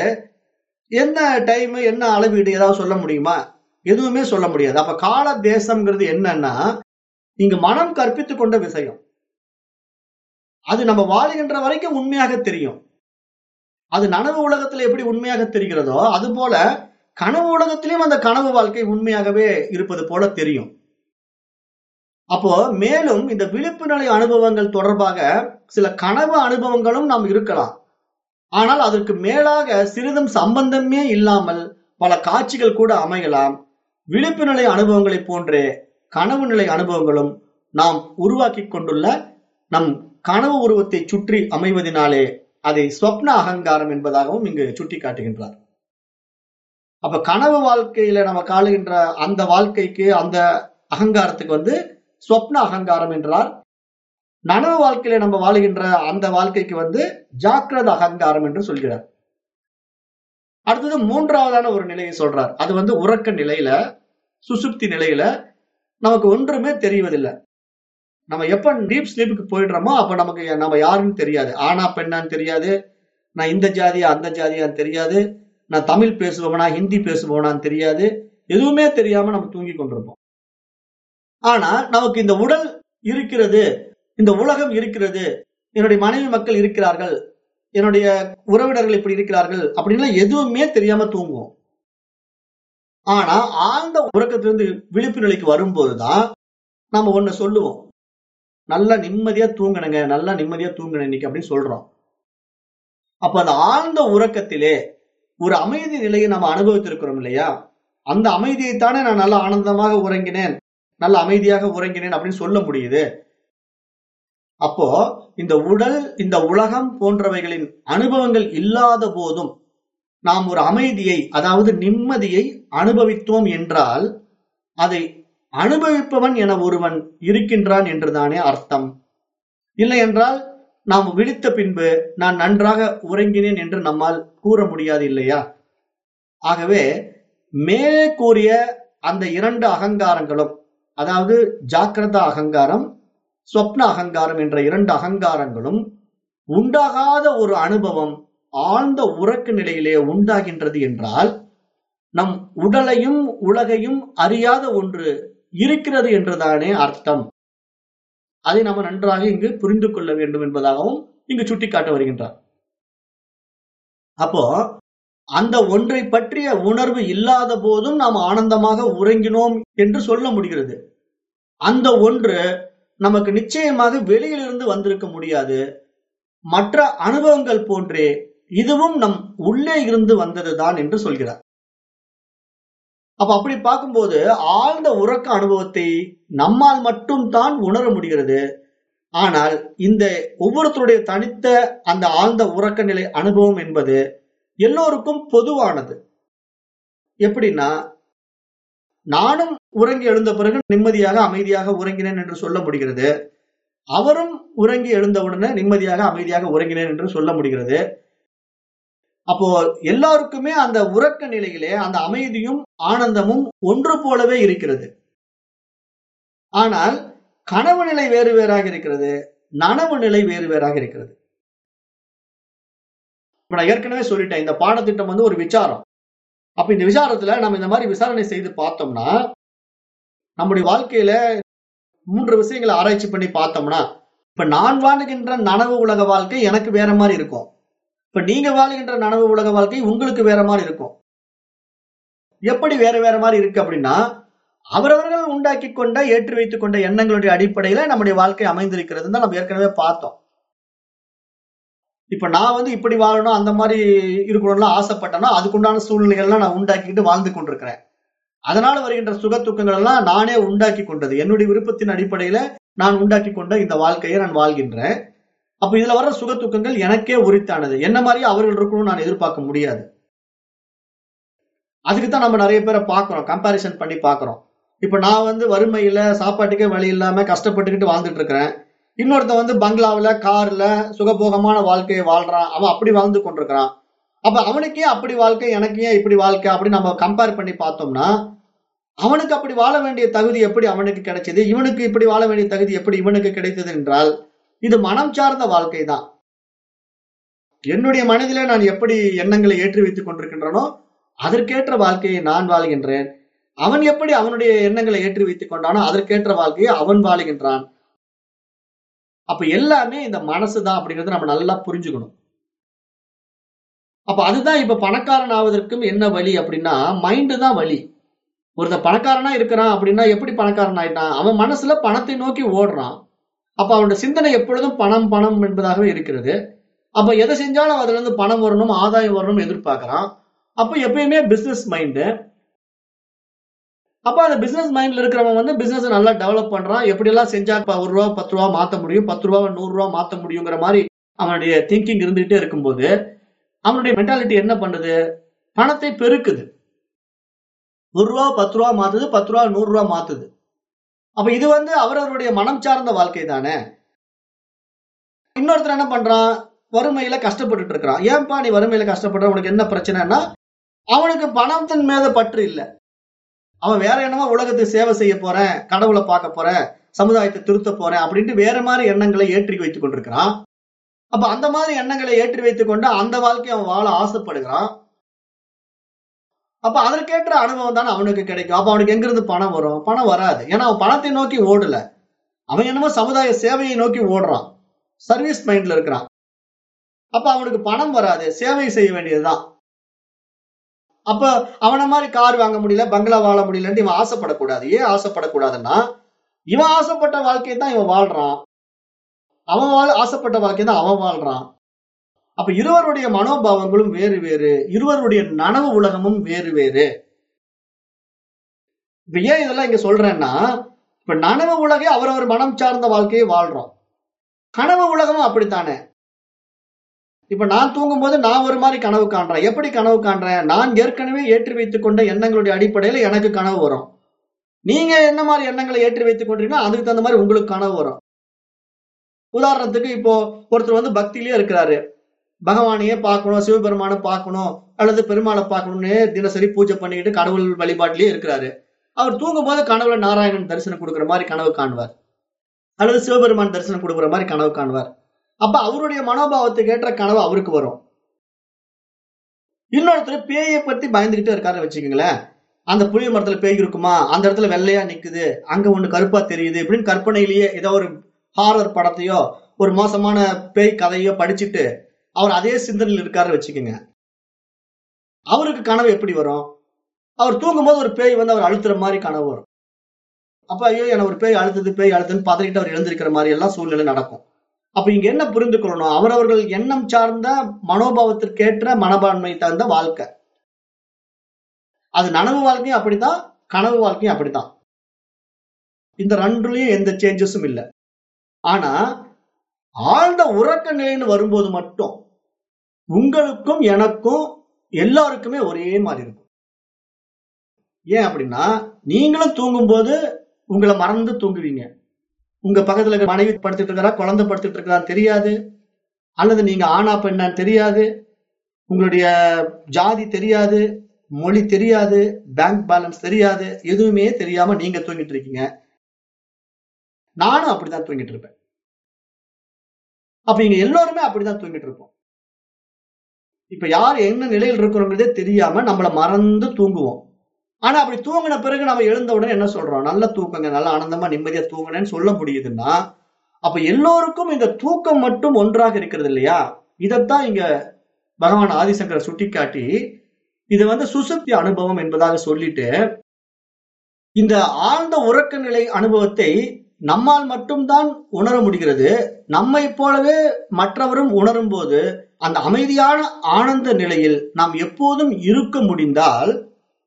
என்ன டைம் என்ன அளவீடு ஏதாவது சொல்ல முடியுமா? எதுவுமே சொல்ல முடியாது. அப்ப கால தேசம்ங்கிறது என்னன்னா இங்க மனம் கற்பித்து கொண்ட விஷயம். அது நம்ம வாழுகின்ற வரைக்கும் உண்மையாக தெரியும். அது நனவு உலகத்துல எப்படி உண்மையாக தெரிகிறதோ அது போல கனவு உலகத்திலையும் அந்த கனவு வாழ்க்கை உண்மையாகவே இருப்பது போல தெரியும். அப்போ மேலும் இந்த விழிப்பு நிலை அனுபவங்கள் தொடர்பாக சில கனவு அனுபவங்களும் நாம் இருக்கலாம். ஆனால் அதற்கு மேலாக சிறிதும் சம்பந்தமே இல்லாமல் பல காட்சிகள் கூட அமையலாம். விழிப்பு நிலை அனுபவங்களை போன்றே கனவு நிலை அனுபவங்களும் நாம் உருவாக்கி கொண்டுள்ள நம் கனவு உருவத்தை சுற்றி அமைவதனாலே அதை ஸ்வப்ன அகங்காரம் என்பதாகவும் இங்கு சுட்டி காட்டுகின்றார் அப்ப கனவு வாழ்க்கையில நம்ம காணுகின்ற அந்த வாழ்க்கைக்கு அந்த அகங்காரத்துக்கு வந்து ஸ்வப்ன அகங்காரம் என்றார். நனவு வாழ்க்கையில நம்ம வாழுகின்ற அந்த வாழ்க்கைக்கு வந்து ஜாக்கிரத அகங்காரம் என்று சொல்கிறார். அடுத்தது மூன்றாவதான ஒரு நிலையை சொல்றார். அது வந்து உறக்க நிலையில சுசுப்தி நிலையில நமக்கு ஒன்றுமே தெரிவதில்லை. நம்ம எப்ப டீப் ஸ்லீப்புக்கு போயிடுறோமோ அப்ப நமக்கு நம்ம யாருன்னு தெரியாது. ஆனா பெண்ணான்னு தெரியாது. நான் இந்த ஜாதியா அந்த ஜாதியான்னு தெரியாது. நான் தமிழ் பேசுபவனா ஹிந்தி பேசுபவனான்னு தெரியாது. எதுவுமே தெரியாம நம்ம தூங்கி கொண்டிருப்போம். ஆனா நமக்கு இந்த உடல் இருக்கிறது. இந்த உலகம் இருக்கிறது என்னுடைய மனைவி மக்கள் இருக்கிறார்கள் என்னுடைய உறவினர்கள் இப்படி இருக்கிறார்கள் அப்படின்னு எதுவுமே தெரியாம தூங்குவோம். ஆனா ஆழ்ந்த உறக்கத்திலிருந்து விழிப்பு நிலைக்கு வரும்போதுதான் நம்ம ஒண்ணு சொல்லுவோம். நல்லா நிம்மதியா தூங்கணுங்க நல்லா நிம்மதியா தூங்கணும் இன்னைக்கு அப்படின்னு சொல்றோம். அப்ப அந்த ஆழ்ந்த உறக்கத்திலே ஒரு அமைதி நிலையை நம்ம அனுபவித்திருக்கிறோம் இல்லையா? அந்த அமைதியைத்தானே நான் நல்லா ஆனந்தமாக உறங்கினேன் நல்ல அமைதியாக உறங்கினேன் அப்படின்னு சொல்ல முடியுது. அப்போ இந்த உடல் இந்த உலகம் போன்றவைகளின் அனுபவங்கள் இல்லாத போதும் நாம் ஒரு அமைதியை அதாவது நிம்மதியை அனுபவித்தோம் என்றால் அதை அனுபவிப்பவன் என ஒருவன் இருக்கின்றான் என்றுதானே அர்த்தம். இல்லை என்றால் நாம் விழித்த பின்பு நான் நன்றாக உறங்கினேன் என்று நம்மால் கூற முடியாது இல்லையா? ஆகவே மேலே கூறிய அந்த இரண்டு அகங்காரங்களும் அதாவது ஜாக்கிரதா அகங்காரம் சொப்ன அகங்காரம் என்ற இரண்டு அகங்காரங்களும் உண்டாகாத ஒரு அனுபவம் ஆழ்ந்த உறக்க நிலையிலே உண்டாகின்றது என்றால் நம் உடலையும் உலகையும் அறியாத ஒன்று இருக்கிறது என்றுதானே அர்த்தம். அதை நாம் நன்றாக இங்கு புரிந்து கொள்ள வேண்டும் என்பதாகவும் இங்கு சுட்டிக்காட்ட வருகின்றார். அப்போ அந்த ஒன்றை பற்றிய உணர்வு இல்லாத போதும் நாம் ஆனந்தமாக உறங்கினோம் என்று சொல்ல முடிகிறது. அந்த ஒன்று நமக்கு நிச்சயமாக வெளியிலிருந்து வந்திருக்க முடியாது. மற்ற அனுபவங்கள் போன்றே இதுவும் நம் உள்ளே இருந்து வந்ததுதான் என்று சொல்கிறார். அப்ப அப்படி பார்க்கும்போது ஆழ்ந்த உறக்க அனுபவத்தை நம்மால் மட்டும் தான் உணர முடிகிறது. ஆனால் இந்த ஒவ்வொருத்தருடைய தனித்த அந்த ஆழ்ந்த உறக்க நிலை அனுபவம் என்பது எல்லோருக்கும் பொதுவானது. எப்படின்னா நானும் உறங்கி எழுந்த பிறகு நிம்மதியாக அமைதியாக உறங்கினேன் என்று சொல்ல முடிகிறது அவரும் உறங்கி எழுந்தவுடனே நிம்மதியாக அமைதியாக உறங்கினேன் என்று சொல்ல முடிகிறது. அப்போ எல்லாருக்குமே அந்த உறக்க நிலையிலே அந்த அமைதியும் ஆனந்தமும் ஒன்று போலவே இருக்கிறது. ஆனால் கனவு நிலை வேறு வேறாக இருக்கிறது நனவு நிலை வேறு வேறாக இருக்கிறது. இப்ப நான் ஏற்கனவே சொல்லிட்டேன் இந்த பாடத்திட்டம் வந்து ஒரு விசாரம். அப்ப இந்த விசாரத்துல நம்ம இந்த மாதிரி விசாரணை செய்து பார்த்தோம்னா நம்முடைய வாழ்க்கையில மூன்று விஷயங்களை ஆராய்ச்சி பண்ணி பார்த்தோம்னா இப்ப நான் வாழுகின்ற நனவு உலக வாழ்க்கை எனக்கு வேற மாதிரி இருக்கும். இப்ப நீங்க வாழுகின்ற நனவு உலக வாழ்க்கை உங்களுக்கு வேற மாதிரி இருக்கும். எப்படி வேற வேற மாதிரி இருக்கு அப்படின்னா அவரவர்கள் உண்டாக்கி கொண்ட ஏற்றி வைத்துக் கொண்ட எண்ணங்களுடைய அடிப்படையில நம்முடைய வாழ்க்கை அமைந்திருக்கிறது தான் நம்ம ஏற்கனவே பார்த்தோம். இப்ப நான் வந்து இப்படி வாழணும் அந்த மாதிரி இருக்கணும்லாம் ஆசைப்பட்டேன்னா அதுக்குண்டான சூழ்நிலைகள்லாம் நான் உண்டாக்கிட்டு வாழ்ந்து கொண்டிருக்கிறேன். அதனால வருகின்ற சுக துக்கங்கள் எல்லாம் நானே உண்டாக்கி கொண்டது. என்னுடைய விருப்பத்தின் அடிப்படையில நான் உண்டாக்கி கொண்ட இந்த வாழ்க்கையை நான் வாழ்கின்றேன். அப்ப இதுல வர்ற சுக துக்கங்கள் எனக்கே உரித்தானது. என்ன மாதிரி அவர்கள் இருக்கணும்னு நான் எதிர்பார்க்க முடியாது. அதுக்கு தான் நம்ம நிறைய பேரை பார்க்குறோம் கம்பாரிசன் பண்ணி பார்க்குறோம். இப்ப நான் வந்து வறுமையில சாப்பாட்டுக்கே வழி இல்லாம கஷ்டப்பட்டுக்கிட்டு வாழ்ந்துட்டு இருக்கிறேன். இன்னொருத்தன் வந்து பங்களாவுல கார்ல சுகபோகமான வாழ்க்கையை வாழ்றான். அவன் அப்படி வாழ்ந்து கொண்டிருக்கிறான். அப்ப அவனுக்கே அப்படி வாழ்க்கை எனக்கு ஏன் இப்படி வாழ்க்கை அப்படின்னு நம்ம கம்பேர் பண்ணி பார்த்தோம்னா அவனுக்கு அப்படி வாழ வேண்டிய தகுதி எப்படி அவனுக்கு கிடைச்சது? இவனுக்கு இப்படி வாழ வேண்டிய தகுதி எப்படி இவனுக்கு கிடைத்தது என்றால் இது மனம் சார்ந்த வாழ்க்கை தான் என்னுடைய மனதிலே நான் எப்படி எண்ணங்களை ஏற்றி வைத்துக் கொண்டிருக்கின்றனோ அதற்கேற்ற வாழ்க்கையை நான் வாழ்கின்றேன். அவன் எப்படி அவனுடைய எண்ணங்களை ஏற்றி வைத்துக் கொண்டானோ அதற்கேற்ற வாழ்க்கையை அவன் வாழுகின்றான். அப்ப எல்லாமே இந்த மனசு தான் அப்படிங்கறத நம்ம நல்லா புரிஞ்சுக்கணும். அப்ப அதுதான் இப்ப பணக்காரன் ஆவதற்கும் என்ன வழி அப்படின்னா மைண்டு தான் வழி. ஒருத்த பணக்காரனா இருக்கிறான் அப்படின்னா எப்படி பணக்காரன் ஆயிட்டான்? அவன் மனசுல பணத்தை நோக்கி ஓடுறான். அப்ப அவனோட சிந்தனை எப்பொழுதும் பணம் பணம் என்பதாகவே இருக்கிறது. அப்ப எதை செஞ்சாலும் அதுல இருந்து பணம் வரணும் ஆதாயம் வரணும் எதிர்பார்க்கறான். அப்ப எப்பயுமே பிசினஸ் மைண்டு அப்ப அந்த பிசினஸ் மைண்ட்ல இருக்கிறவன் வந்து பிசினஸ் நல்லா டெவலப் பண்றான். எப்படி எல்லாம் செஞ்சா ஒரு ரூபா பத்து ரூபா மாத்த முடியும்? பத்து ரூபா நூறு ரூபா மாத்த முடியுங்கிற மாதிரி அவனுடைய திங்கிங் இருந்துகிட்டே இருக்கும்போது அவனுடைய மென்டாலிட்டி என்ன பண்ணுது? பணத்தை பெருக்குது. ஒரு ரூபா பத்து ரூபா மாத்துது பத்து ரூபா நூறு ரூபா மாத்துது. அப்ப இது வந்து அவரவருடைய மனம் சார்ந்த வாழ்க்கை தானே? இன்னொருத்தர் என்ன பண்றான்? வறுமையில கஷ்டப்பட்டுட்டு இருக்கிறான். ஏன்பா நீ வறுமையில கஷ்டப்படுற? உனக்கு என்ன பிரச்சனைனா அவனுக்கு பணத்தின் மேல பற்று இல்லை. அவன் வேற என்னமோ உலகத்துக்கு சேவை செய்ய போறேன் கடவுளை பார்க்க போறேன் சமுதாயத்தை திருத்த போறேன் அப்படின்ட்டு வேற மாதிரி எண்ணங்களை ஏற்றி வைத்துக் கொண்டிருக்கிறான். அப்ப அந்த மாதிரி எண்ணங்களை ஏற்றி வைத்துக் கொண்டு அந்த வாழ்க்கையை அவன் வாழ ஆசைப்படுகிறான். அப்ப அதற்கேற்ற அனுபவம் தானே அவனுக்கு கிடைக்கும். அப்ப அவனுக்கு எங்கிருந்து பணம் வரும்? பணம் வராது. ஏன்னா அவன் பணத்தை நோக்கி ஓடல. அவன் என்னமோ சமுதாய சேவையை நோக்கி ஓடுறான். சர்வீஸ் மைண்ட்ல இருக்கிறான். அப்ப அவனுக்கு பணம் வராது. சேவை செய்ய வேண்டியதுதான். அப்ப அவன மாதிரி கார் வாங்க முடியல பங்களா வாழ முடியலன்னு இவன் ஆசைப்படக்கூடாது. ஏன் ஆசைப்படக்கூடாதுன்னா இவன் ஆசைப்பட்ட வாழ்க்கையை தான் இவன் வாழ்றான். அவன் வாழ ஆசைப்பட்ட வாழ்க்கை தான் அவன் வாழ்றான். அப்ப இருவருடைய மனோபாவங்களும் வேறு வேறு இருவருடைய நனவு உலகமும் வேறு வேறு. இப்ப ஏன் இதெல்லாம் இங்க சொல்றேன்னா இப்ப நனவு உலகே அவரவர் மனம் சார்ந்த வாழ்க்கையை வாழ்றோம். கனவு உலகமும் அப்படித்தானே? இப்ப நான் தூங்கும்போது நான் ஒரு மாதிரி கனவு காண்றேன். எப்படி கனவு காண்றேன்? நான் ஏற்கனவே ஏற்றி வைத்துக் கொண்ட எண்ணங்களுடைய அடிப்படையில எனக்கு கனவு வரும். நீங்க என்ன மாதிரி எண்ணங்களை ஏற்றி வைத்துக் கொண்டீங்கன்னா அதுக்கு தகுந்த மாதிரி உங்களுக்கு கனவு வரும். உதாரணத்துக்கு இப்போ ஒருத்தர் வந்து பக்தியிலேயே இருக்கிறாரு. பகவானையே பார்க்கணும் சிவபெருமானை பார்க்கணும் அல்லது பெருமாளை பார்க்கணும்னு தினசரி பூஜை பண்ணிக்கிட்டு கடவுள் வழிபாட்டிலேயே இருக்கிறாரு. அவர் தூங்கும் போது கனவுல நாராயணன் தரிசனம் கொடுக்குற மாதிரி கனவு காணுவார். அல்லது சிவபெருமான் தரிசனம் கொடுக்குற மாதிரி கனவு காணுவார். அப்ப அவருடைய மனோபாவத்துக்கு ஏற்ற கனவு அவருக்கு வரும். இன்னொருத்தர் பேயை பத்தி பயந்துகிட்டே இருக்காருன்னு வச்சுக்கோங்களேன். அந்த புளிய மரத்துல பேய் இருக்குமா? அந்த இடத்துல வெள்ளையா நிக்குது. அங்க ஒண்ணு கருப்பா தெரியுது இப்படின்னு கற்பனையிலேயே ஏதோ ஒரு ஹாரர் படத்தையோ ஒரு மோசமான பேய் கதையோ படிச்சுட்டு அவர் அதே சிந்தனையில் இருக்காரு வச்சுக்கோங்க. அவருக்கு கனவு எப்படி வரும்? அவர் தூங்கும்போது ஒரு பேய் வந்து அவர் அழுத்துற மாதிரி கனவு வரும். அப்ப ஐயோ என்ன ஒரு பேய் அழுத்துது பேய் அழுத்துன்னு பதறிட்டு அவர் எழுந்திருக்கிற மாதிரி எல்லாம் சூழ்நிலை நடக்கும். அப்ப இங்க என்ன புரிந்துக்கணும் அவரவர்கள் எண்ணம் சார்ந்த மனோபாவத்திற்கேற்ற மனப்பான்மை தகுந்த வாழ்க்கை. அது நனவு வாழ்க்கையும் அப்படித்தான் கனவு வாழ்க்கையும் அப்படித்தான். இந்த ரெண்டுலயும் எந்த சேஞ்சஸும் இல்லை. ஆனா ஆழ்ந்த உறக்க நிலைன்னு வரும்போது மட்டும் உங்களுக்கும் எனக்கும் எல்லாருக்குமே ஒரே மாதிரி இருக்கும். ஏன் அப்படின்னா நீங்களும் தூங்கும்போது உங்களை மறந்து தூங்குவீங்க. உங்க பக்கத்துல இருக்க மனைவி படுத்துட்டு இருக்கிறா குழந்தை படுத்துட்டு இருக்கிறான்னு தெரியாது. அல்லது நீங்க ஆனா பெண்ணான்னு தெரியாது. உங்களுடைய ஜாதி தெரியாது மொழி தெரியாது பேங்க் பேலன்ஸ் தெரியாது எதுவுமே தெரியாம நீங்க தூங்கிட்டு இருக்கீங்க. நானும் அப்படிதான் தூங்கிட்டு இருப்பேன். அப்ப நீங்க எல்லோருமே அப்படிதான் தூங்கிட்டு இருப்போம். இப்ப யார் என்ன நிலையில் இருக்கிறோங்கிறதே தெரியாம நம்மளை மறந்து தூங்குவோம். ஆனா அப்படி தூங்கின பிறகு நம்ம எழுந்த உடனே என்ன சொல்றோம்? நல்ல தூக்கங்க நல்ல ஆனந்தமா நிம்மதியா தூங்கினேன்னு சொல்ல முடியுதுன்னா அப்ப எல்லோருக்கும் இந்த தூக்கம் மட்டும் ஒன்றாக இருக்கிறது இல்லையா? இதைத்தான் இங்க பகவான் ஆதிசங்கர் சுட்டிக்காட்டி இது வந்து சுசுப்தி அனுபவம் என்பதாக சொல்லிட்டு இந்த ஆழ்ந்த உறக்க நிலை அனுபவத்தை நம்மால் மட்டும்தான் உணர முடிகிறது. நம்மை போலவே மற்றவரும் உணரும் போது அந்த அமைதியான ஆனந்த நிலையில் நாம் எப்போதும் இருக்க முடிந்தால்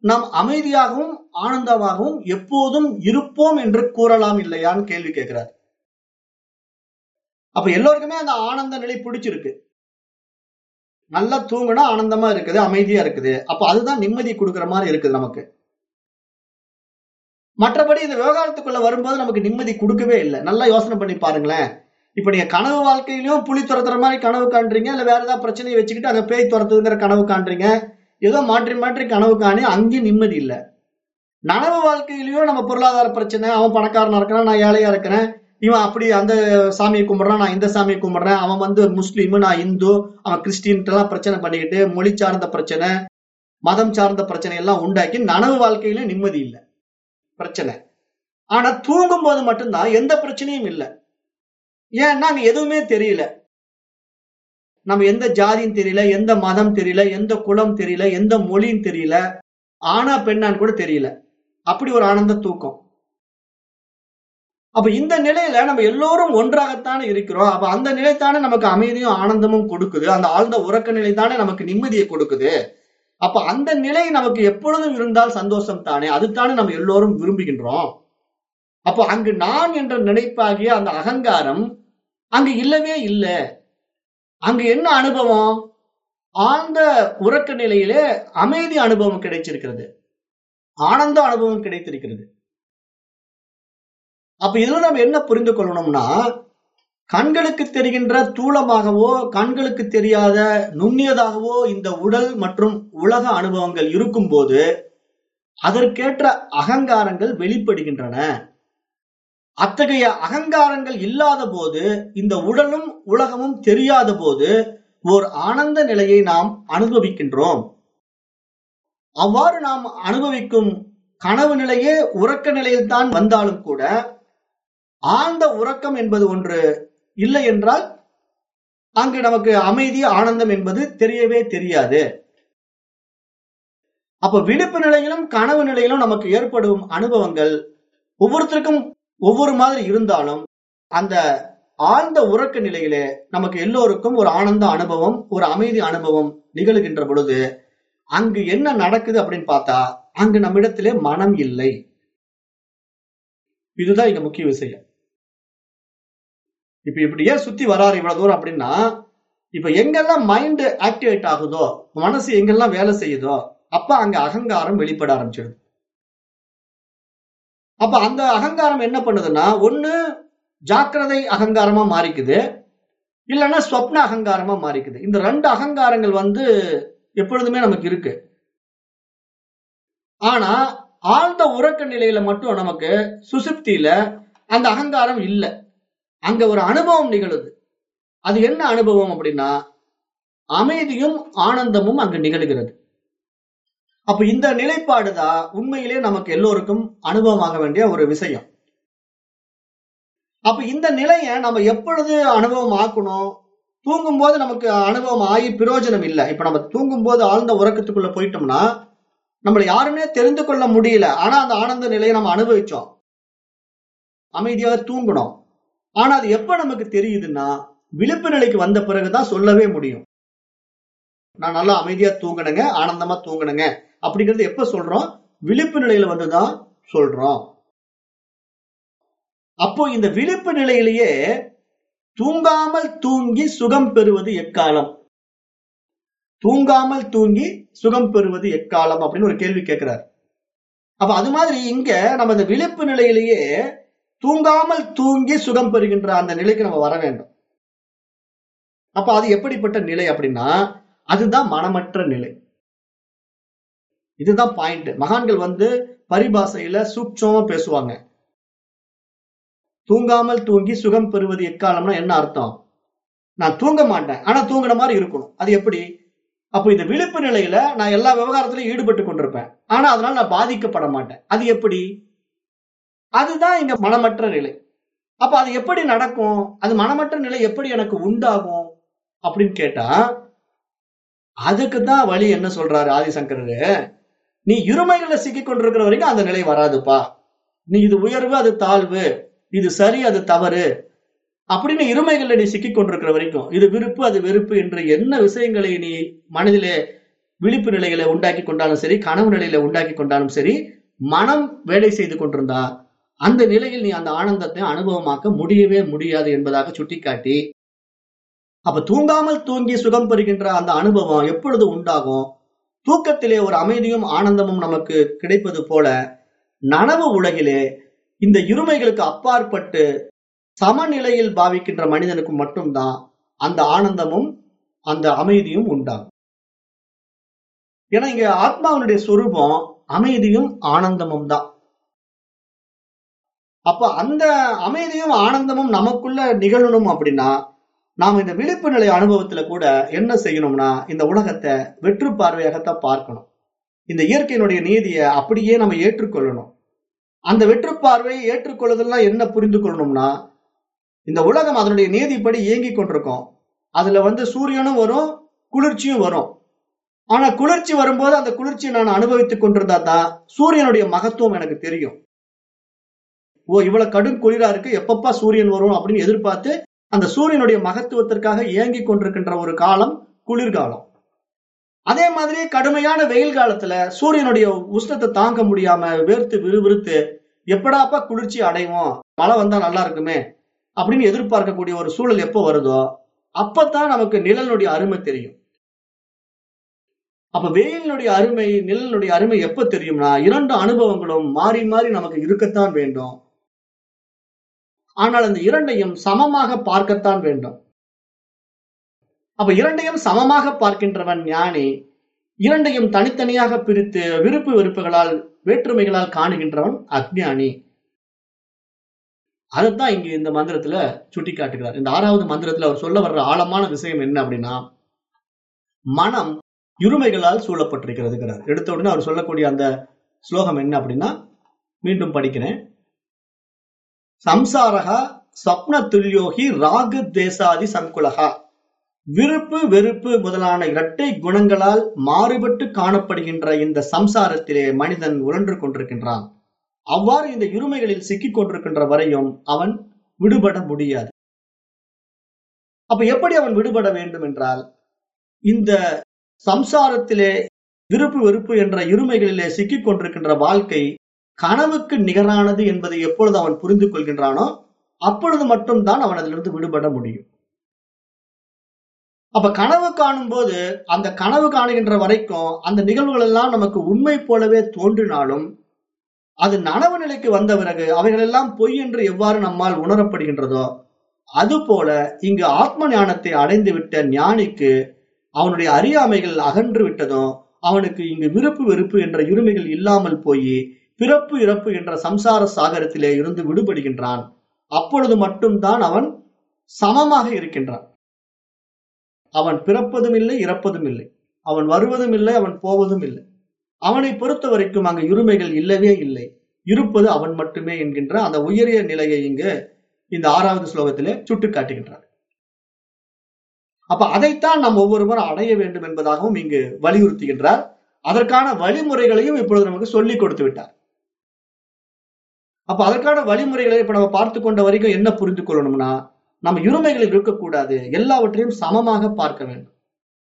நாம் அமைதியாகவும் ஆனந்தமாகவும் எப்போதும் இருப்போம் என்று கூறலாம் இல்லையான்னு கேள்வி கேட்கிறார். அப்ப எல்லோருக்குமே அந்த ஆனந்த நிலை பிடிச்சிருக்கு. நல்லா தூங்குனா ஆனந்தமா இருக்குது அமைதியா இருக்குது. அப்ப அதுதான் நிம்மதி கொடுக்குற மாதிரி இருக்குது நமக்கு. மற்றபடி இந்த விவகாரத்துக்குள்ள வரும்போது நமக்கு நிம்மதி கொடுக்கவே இல்லை. நல்லா யோசனை பண்ணி பாருங்களேன். இப்ப நீங்க கனவு வாழ்க்கையிலயும் புலி துரத்துற மாதிரி கனவு காண்றீங்க இல்ல வேற ஏதாவது பிரச்சனையை வச்சுக்கிட்டு அதை பேய் துரத்துங்கிற கனவு காண்றீங்க? ஏதோ மாற்றி மாற்றி கனவு காணி அங்கேயும் நிம்மதி இல்லை. நனவு வாழ்க்கையிலயும் நம்ம பொருளாதார பிரச்சனை அவன் பணக்காரனா இருக்கிறான் நான் ஏழையா இருக்கிறேன் இவன் அப்படி அந்த சாமியை கும்பிடுறான் நான் இந்த சாமியை கும்பிடுறேன் அவன் வந்து முஸ்லீம் நான் இந்து அவன் கிறிஸ்டின்ட்டெல்லாம் பிரச்சனை பண்ணிக்கிட்டு மொழி சார்ந்த பிரச்சனை மதம் சார்ந்த பிரச்சனை எல்லாம் உண்டாக்கி நனவு வாழ்க்கையிலும் நிம்மதி இல்லை. பிரச்சனை. ஆனா தூங்கும் போது மட்டும்தான் எந்த பிரச்சனையும் இல்லை. ஏன்னா அங்க எதுவுமே தெரியல. நம்ம எந்த ஜாதின்னு தெரியல எந்த மதம் தெரியல எந்த குலம் தெரியல எந்த மொழியும் தெரியல ஆனா பெண்ணான்னு கூட தெரியல. அப்படி ஒரு ஆனந்த தூக்கம். அப்ப இந்த நிலையில நம்ம எல்லோரும் ஒன்றாகத்தானே இருக்கிறோம். அப்ப அந்த நிலைத்தானே நமக்கு அமைதியும் ஆனந்தமும் கொடுக்குது. அந்த ஆழ்ந்த உறக்க நிலை தானே நமக்கு நிம்மதியை கொடுக்குது. அப்ப அந்த நிலை நமக்கு எப்பொழுதும் இருந்தால் சந்தோஷம் தானே? அதுதானே நம்ம எல்லோரும் விரும்புகின்றோம். அப்போ அங்கு நான் என்ற நினைப்பாகிய அந்த அகங்காரம் அங்கு இல்லவே இல்லை. அங்கு என்ன அனுபவம்? ஆழ்ந்த உறக்க நிலையிலே அமைதி அனுபவம் கிடைச்சிருக்கிறது ஆனந்த அனுபவம் கிடைத்திருக்கிறது. அப்ப இதுல நம்ம என்ன புரிந்து கொள்ளணும்னா கண்களுக்கு தெரிகின்ற தூளமாகவோ கண்களுக்கு தெரியாத நுண்ணியதாகவோ இந்த உடல் மற்றும் உலக அனுபவங்கள் இருக்கும்போது அதற்கேற்ற அகங்காரங்கள் வெளிப்படுகின்றன. அத்தகைய அகங்காரங்கள் இல்லாத போது இந்த உடலும் உலகமும் தெரியாத போது ஓர் ஆனந்த நிலையை நாம் அனுபவிக்கின்றோம். அவ்வாறு நாம் அனுபவிக்கும் கனவு நிலையே உறக்க நிலையில்தான் வந்தாலும் கூட ஆழ்ந்த உறக்கம் என்பது ஒன்று இல்லை என்றால் அங்கு நமக்கு அமைதி ஆனந்தம் என்பது தெரியவே தெரியாது. அப்ப விழிப்பு நிலையிலும் கனவு நிலையிலும் நமக்கு ஏற்படும் அனுபவங்கள் ஒவ்வொருத்தருக்கும் ஒவ்வொரு மாதிரி இருந்தாலும் அந்த ஆழ்ந்த உறக்க நிலையிலே நமக்கு எல்லோருக்கும் ஒரு ஆனந்த அனுபவம் ஒரு அமைதி அனுபவம் நிகழ்கின்ற பொழுது அங்கு என்ன நடக்குது அப்படின்னு பார்த்தா அங்கு நம்மிடத்திலே மனம் இல்லை. இதுதான் இங்க முக்கிய விஷயம். இப்ப இப்படி ஏன் சுத்தி வராரு இவ்வளவு தூரம் அப்படின்னா இப்ப எங்கெல்லாம் மைண்ட் ஆக்டிவேட் ஆகுதோ மனசு எங்கெல்லாம் வேலை செய்யுதோ அப்ப அங்க அகங்காரம் வெளிப்பட ஆரம்பிச்சிடுது அப்ப அந்த அகங்காரம் என்ன பண்ணுதுன்னா ஒண்ணு ஜாக்கிரதை அகங்காரமா மாறிக்குது இல்லைன்னா ஸ்வப்ன அகங்காரமா மாறிக்குது. இந்த ரெண்டு அகங்காரங்கள் வந்து எப்பொழுதுமே நமக்கு இருக்கு. ஆனா ஆழ்ந்த உறக்க நிலையில மட்டும் நமக்கு சுசுப்தியில அந்த அகங்காரம் இல்லை. அங்க ஒரு அனுபவம் நிகழுது. அது என்ன அனுபவம் அப்படின்னா அமைதியும் ஆனந்தமும் அங்கு நிகழ்கிறது. அப்ப இந்த நிலைப்பாடுதான் உண்மையிலே நமக்கு எல்லோருக்கும் அனுபவமாக வேண்டிய ஒரு விஷயம். அப்ப இந்த நிலையை நம்ம எப்பொழுது அனுபவம் ஆக்கணும் தூங்கும் போது நமக்கு அனுபவம் ஆகி பிரயோஜனம் இல்லை. இப்ப நம்ம தூங்கும் போது ஆழ்ந்த உறக்கத்துக்குள்ள போயிட்டோம்னா நம்மளை யாருமே தெரிந்து கொள்ள முடியல. ஆனா அந்த ஆனந்த நிலையை நம்ம அனுபவிச்சோம். அமைதியாக தூங்கணும் ஆனா அது எப்ப நமக்கு தெரியுதுன்னா விழிப்பு நிலைக்கு வந்த பிறகுதான் சொல்லவே முடியும். நான் நல்லா அமைதியா தூங்கணுங்க ஆனந்தமா தூங்கணுங்க அப்படிங்கிறது எப்ப சொல்றோம்? விழிப்பு நிலையில வந்துதான் சொல்றோம். அப்போ இந்த விழிப்பு நிலையிலேயே தூங்காமல் தூங்கி சுகம் பெறுவது எக்காலம்? தூங்காமல் தூங்கி சுகம் பெறுவது எக்காலம் அப்படின்னு ஒரு கேள்வி கேட்கிறார் அப்ப அது மாதிரி இங்க நம்ம இந்த விழிப்பு நிலையிலேயே தூங்காமல் தூங்கி சுகம் பெறுகின்ற அந்த நிலைக்கு நம்ம வர வேண்டும். அப்ப அது எப்படிப்பட்ட நிலை அப்படின்னா அதுதான் மனமற்ற நிலை. இதுதான் பாயிண்ட் மகான்கள் வந்து பரிபாசையில சூட்சமா பேசுவாங்க. தூங்காமல் தூங்கி சுகம் பெறுவது எக்காலம்னா என்ன அர்த்தம்? நான் தூங்க மாட்டேன். ஆனா தூங்குற மாதிரி இருக்கணும். அது எப்படி? அப்போ இந்த விழிப்பு நிலையில நான் எல்லா விவகாரத்திலையும் ஈடுபட்டு கொண்டிருப்பேன். ஆனா அதனால நான் பாதிக்கப்பட மாட்டேன். அது எப்படி? அதுதான் இங்க மனமற்ற நிலை. அப்ப அது எப்படி நடக்கும்? அது மனமற்ற நிலை எப்படி எனக்கு உண்டாகும்? அப்படின்னு கேட்டா அதுக்கு தான் வழி என்ன சொல்றாரு ஆதிசங்கரரு? நீ இருமைகளை சிக்கி கொண்டிருக்கிற வரைக்கும் அந்த நிலை வராதுப்பா. நீ இது உயர்வு அது தாழ்வு. இது சரி அது தவறு. அப்படின்னு இருமைகள்ல நீ சிக்கி கொண்டிருக்கிற வரைக்கும் இது விருப்பு அது வெறுப்பு என்று என்ன விஷயங்களை நீ மனதிலே விழிப்பு நிலைகளை உண்டாக்கி கொண்டாலும் சரி கனவு நிலையில உண்டாக்கி கொண்டாலும் சரி மனம் வேலை செய்து கொண்டிருந்தா அந்த நிலையில் நீ அந்த ஆனந்தத்தை அனுபவமாக்க முடியவே முடியாது என்பதாக சுட்டிக்காட்டி அப்ப தூங்காமல் தூங்கி சுகம் பெறுகின்ற அந்த அனுபவம் எப்பொழுது உண்டாகும்? தூக்கத்திலே ஒரு அமைதியும் ஆனந்தமும் நமக்கு கிடைப்பது போல நனவு உலகிலே இந்த இருமைகளுக்கு அப்பாற்பட்டு சமநிலையில் பாவிக்கின்ற மனிதனுக்கு மட்டும்தான் அந்த ஆனந்தமும் அந்த அமைதியும் உண்டாகும். ஏன்னா இங்க ஆத்மாவினுடைய சொரூபம் அமைதியும் ஆனந்தமும் தான். அப்ப அந்த அமைதியும் ஆனந்தமும் நமக்குள்ள நிகழணும் அப்படின்னா நாம் இந்த விழிப்பு நிலை அனுபவத்துல கூட என்ன செய்யணும்னா இந்த உலகத்தை வெற்று பார்வையாகத்தான் பார்க்கணும். இந்த இயற்கையினுடைய நீதியை அப்படியே நம்ம ஏற்றுக்கொள்ளணும். அந்த வெற்று பார்வையை ஏற்றுக்கொள்ளுதெல்லாம் என்ன புரிந்து கொள்ளணும்னா இந்த உலகம் அதனுடைய நீதிப்படி இயங்கி கொண்டிருக்கும். அதுல வந்து சூரியனும் வரும் குளிர்ச்சியும் வரும். ஆனா குளிர்ச்சி வரும்போது அந்த குளிர்ச்சியை நான் அனுபவித்துக் கொண்டிருந்தா தான் சூரியனுடைய மகத்துவம் எனக்கு தெரியும். ஓ இவ்வளவு கடும் குளிரா இருக்கு எப்பப்பா சூரியன் வரும் அப்படின்னு எதிர்பார்த்து அந்த சூரியனுடைய மகத்துவத்திற்காக இயங்கிக் கொண்டிருக்கின்ற ஒரு காலம் குளிர்காலம். அதே மாதிரி கடுமையான வெயில் காலத்துல சூரியனுடைய உஷ்ணத்தை தாங்க முடியாம வேர்த்து விறுவிறுத்து எப்படாப்பா குளிர்ச்சி அடைவோம் மழை வந்தா நல்லா இருக்குமே அப்படின்னு எதிர்பார்க்கக்கூடிய ஒரு சூழல் எப்போ வருதோ அப்பதான் நமக்கு நிழலினுடைய அருமை தெரியும். அப்ப வெயிலினுடைய அருமை நிழலினுடைய அருமை எப்ப தெரியும்னா இரண்டு அனுபவங்களும் மாறி மாறி நமக்கு இருக்கத்தான் வேண்டும். ஆனால் அந்த இரண்டையும் சமமாக பார்க்கத்தான் வேண்டும். அப்ப இரண்டையும் சமமாக பார்க்கின்றவன் ஞானி இரண்டையும் தனித்தனியாக பிரித்து விருப்பு வெறுப்புகளால் வேற்றுமைகளால் காணுகின்றவன் அக்ஞானி அதைத்தான் இங்கு இந்த மந்திரத்துல சுட்டி காட்டுகிறார் இந்த ஆறாவது மந்திரத்துல அவர் சொல்ல வர்ற ஆழமான விஷயம் என்ன அப்படின்னா மனம் இருமைகளால் சூழப்பட்டிருக்கிறதுங்கிறார். எடுத்த உடனே அவர் சொல்லக்கூடிய அந்த ஸ்லோகம் என்ன அப்படின்னா மீண்டும் படிக்கிறேன். சம்சாரகா சப்ன துல்யோகி ராகு தேசாதி சங்குலகா விருப்பு வெறுப்பு முதலான இரட்டை குணங்களால் மாறுபட்டு காணப்படுகின்ற இந்த சம்சாரத்திலே மனிதன் உழன்று கொண்டிருக்கின்றான். அவ்வாறு இந்த இருமைகளில் சிக்கிக் கொண்டிருக்கின்ற வரையும் அவன் விடுபட முடியாது. அப்ப எப்படி அவன் விடுபட வேண்டும் என்றால் இந்த சம்சாரத்திலே விருப்பு வெறுப்பு என்ற இருமைகளிலே சிக்கிக் கொண்டிருக்கின்ற வாழ்க்கை கனவுக்கு நிகரானது என்பதை எப்பொழுது அவன் புரிந்து கொள்கின்றானோ அப்பொழுது மட்டும்தான் அவன் அதிலிருந்து விடுபட முடியும். அப்ப கனவு காணும் போது அந்த கனவு காணுகின்ற வரைக்கும் அந்த நிகழ்வுகள் எல்லாம் நமக்கு உண்மை போலவே தோன்றினாலும் அது நனவு நிலைக்கு வந்த பிறகு அவைகளெல்லாம் பொய் என்று எவ்வாறு நம்மால் உணரப்படுகின்றதோ அதுபோல இங்கு ஆத்ம ஞானத்தை அடைந்து விட்ட ஞானிக்கு அவனுடைய அறியாமைகள் அகன்று விட்டதும் அவனுக்கு இங்கு விருப்பு வெறுப்பு என்ற இருமைகள் இல்லாமல் போய் பிறப்பு இறப்பு என்ற சம்சார சாகரத்திலே இருந்து விடுபடுகின்றான். அப்பொழுது மட்டும்தான் அவன் சமமாக இருக்கின்றான். அவன் பிறப்பதும் இல்லை இறப்பதும் இல்லை. அவன் வருவதும் இல்லை அவன் போவதும் இல்லை. அவனை பொறுத்த வரைக்கும் அங்கு இருமைகள் இல்லவே இல்லை. இருப்பது அவன் மட்டுமே என்கின்ற அந்த உயரிய நிலையை இங்கு இந்த ஆறாவது ஸ்லோகத்திலே சுட்டு காட்டுகின்றார் அப்ப அதைத்தான் நாம் ஒவ்வொருவரும் அடைய வேண்டும் என்பதாகவும் இங்கு வலியுறுத்துகின்றார். அதற்கான வழிமுறைகளையும் இப்பொழுது நமக்கு சொல்லிக் கொடுத்து விட்டார். அப்ப அதற்கான வழிமுறைகளை இப்ப நம்ம பார்த்து கொண்ட வரைக்கும் என்ன புரிந்து கொள்ளணும்னா நம்ம இருமைகளில் இருக்கக்கூடாது. எல்லாவற்றையும் சமமாக பார்க்க வேண்டும்.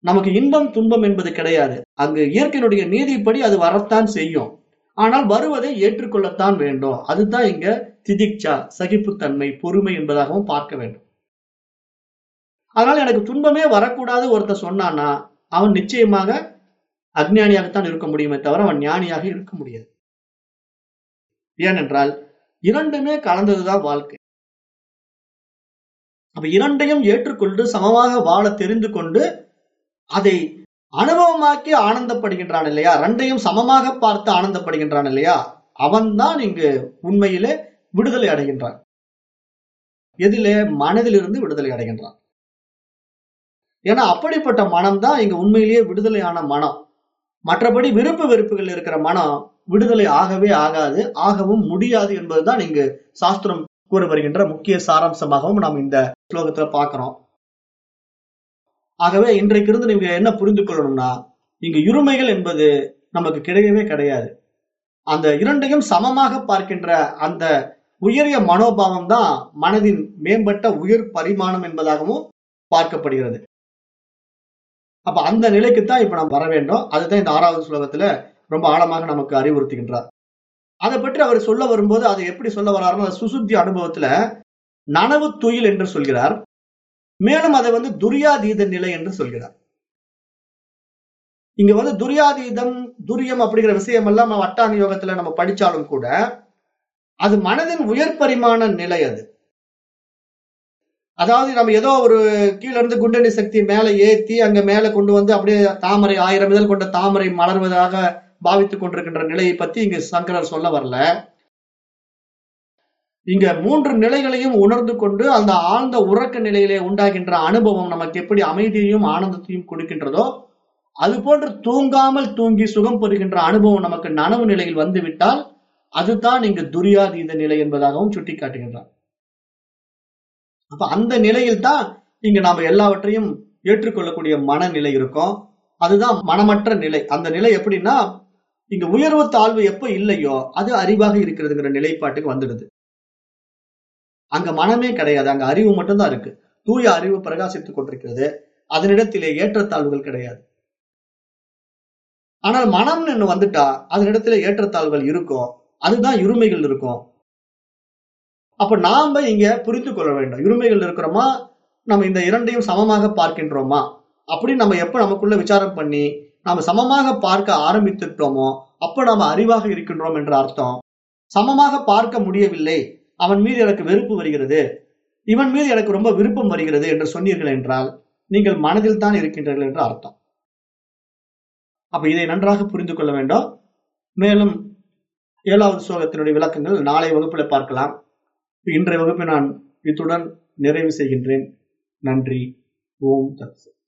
நமக்கு இன்பம் துன்பம் என்பது கிடையாது. அங்கு இயற்கையினுடைய நீதிப்படி அது வரத்தான் செய்யும். ஆனால் வருவதை ஏற்றுக்கொள்ளத்தான் வேண்டும். அதுதான் இங்க திதிக்சா சகிப்புத்தன்மை பொறுமை என்பதாகவும் பார்க்க வேண்டும். அதனால் எனக்கு துன்பமே வரக்கூடாது ஒருத்தர் சொன்னான்னா அவன் நிச்சயமாக அஜ்ஞானியாகத்தான் இருக்க முடியுமே தவிர அவன் ஞானியாக இருக்க முடியாது. ஏனென்றால் இரண்டுமே கலந்ததுதான் வாழ்க்கை. அப்ப இரண்டையும் ஏற்றுக்கொண்டு சமமாக வாழ தெரிந்து கொண்டு அதை அனுபவமாக்கி ஆனந்தப்படுகின்றான் இல்லையா? ரெண்டையும் சமமாக பார்த்து ஆனந்தப்படுகின்றான் இல்லையா? அவன்தான் இங்கு உண்மையிலே விடுதலை அடைகின்றான். எதிலே மனதிலிருந்து விடுதலை அடைகின்றான். ஏன்னா அப்படிப்பட்ட மனம் தான் இங்க உண்மையிலேயே விடுதலையான மனம். மற்றபடி விருப்ப வெறுப்புகள் இருக்கிற மனம் விடுதலை ஆகவே ஆகாது ஆகவும் முடியாது என்பதுதான் இங்கு சாஸ்திரம் கூற வருகின்ற முக்கிய சாராம்சமாகவும் நாம் இந்த ஸ்லோகத்துல பார்க்கிறோம். ஆகவே இன்றைக்கு இருந்து நீங்க என்ன புரிந்து கொள்ளணும்னா இங்க இருமைகள் என்பது நமக்கு கிடையவே கிடையாது. அந்த இரண்டையும் சமமாக பார்க்கின்ற அந்த உயரிய மனோபாவம் தான் மனதின் மேம்பட்ட உயர் பரிமாணம் என்பதாகவும் பார்க்கப்படுகிறது. அப்ப அந்த நிலைக்கு தான் இப்ப நாம் வர வேண்டும். அதுதான் இந்த ஆறாவது ஸ்லோகத்துல ரொம்ப ஆழமாக நமக்கு அறிவுறுத்துகின்றார். அதை பற்றி அவர் சொல்ல வரும்போது அதை எப்படி சொல்ல வர்றாருன்னா சுசுத்தி அனுபவத்துல நனவு துயில் என்று சொல்கிறார். மேலும் அதை வந்து துரியாதீத நிலை என்று சொல்கிறார். இங்க வந்து துரியாதீதம் துரியம் அப்படிங்கிற விஷயம் எல்லாம் நம்ம யோகத்துல நம்ம படிச்சாலும் கூட அது மனதின் உயர் பரிமாண நிலை அது. அதாவது நம்ம ஏதோ ஒரு கீழ இருந்து குண்டணி சக்தி மேல ஏத்தி அங்க மேல கொண்டு வந்து அப்படியே தாமரை ஆயிரம் இதழ் கொண்ட தாமரை மலர்வதாக பாவித்துக் கொண்டிருக்கின்ற நிலையை பத்தி இங்க சங்கரர் சொல்ல வரல. இங்க மூன்று நிலைகளையும் உணர்ந்து கொண்டு அந்த ஆழ்ந்த உறக்க நிலையிலே உண்டாகின்ற அனுபவம் நமக்கு எப்படி அமைதியையும் ஆனந்தத்தையும் கொடுக்கின்றதோ அது போன்று தூங்காமல் தூங்கி சுகம் பெறுகின்ற அனுபவம் நமக்கு நனவு நிலையில் வந்துவிட்டால் அதுதான் இங்கு துரியாதீத நிலை என்பதாகவும் சுட்டிக்காட்டுகின்றார். அப்ப அந்த நிலையில் தான் இங்க நாம எல்லாவற்றையும் ஏற்றுக்கொள்ளக்கூடிய மனநிலை இருக்கும். அதுதான் மனமற்ற நிலை. அந்த நிலை எப்படின்னா இங்க உயர்வு தாழ்வு எப்ப இல்லையோ அது அறிவாக இருக்கிறதுங்கிற நிலைப்பாட்டுக்கு வந்துடுது. அங்க மனமே கிடையாது. அங்க அறிவு மட்டும்தான் இருக்கு. தூய அறிவு பிரகாசித்துக் கொண்டிருக்கிறது. அதனிடத்திலே ஏற்றத்தாழ்வுகள் கிடையாது. ஆனால் மனம்னு வந்துட்டா அதனிடத்துல ஏற்றத்தாழ்வுகள் இருக்கும் அதுதான் இருமைகள் இருக்கும். அப்ப நாம இங்க புரிந்து கொள்ள வேண்டும். இருமைகள் இருக்கிறோமா? நம்ம இந்த இரண்டையும் சமமாக பார்க்கின்றோமா? அப்படி நம்ம எப்ப நமக்குள்ள விசாரம் பண்ணி நாம சமமாக பார்க்க ஆரம்பித்துட்டோமோ அப்ப நாம அறிவாக இருக்கின்றோம் என்ற அர்த்தம். சமமாக பார்க்க முடியவில்லை. அவன் மீது எனக்கு வெறுப்பு வருகிறது. இவன் மீது எனக்கு ரொம்ப விருப்பம் வருகிறது என்று சொன்னீர்கள் என்றால் நீங்கள் மனதில் தான் இருக்கின்றீர்கள் என்று அர்த்தம். அப்ப இதை நன்றாக புரிந்து கொள்ள வேண்டும். மேலும் ஏழாவது சோகத்தினுடைய விளக்கங்கள் நாளை வகுப்புல பார்க்கலாம். இன்றைய வகுப்பை நான் இத்துடன் நிறைவு செய்கின்றேன். நன்றி. ஓம் தத்சத்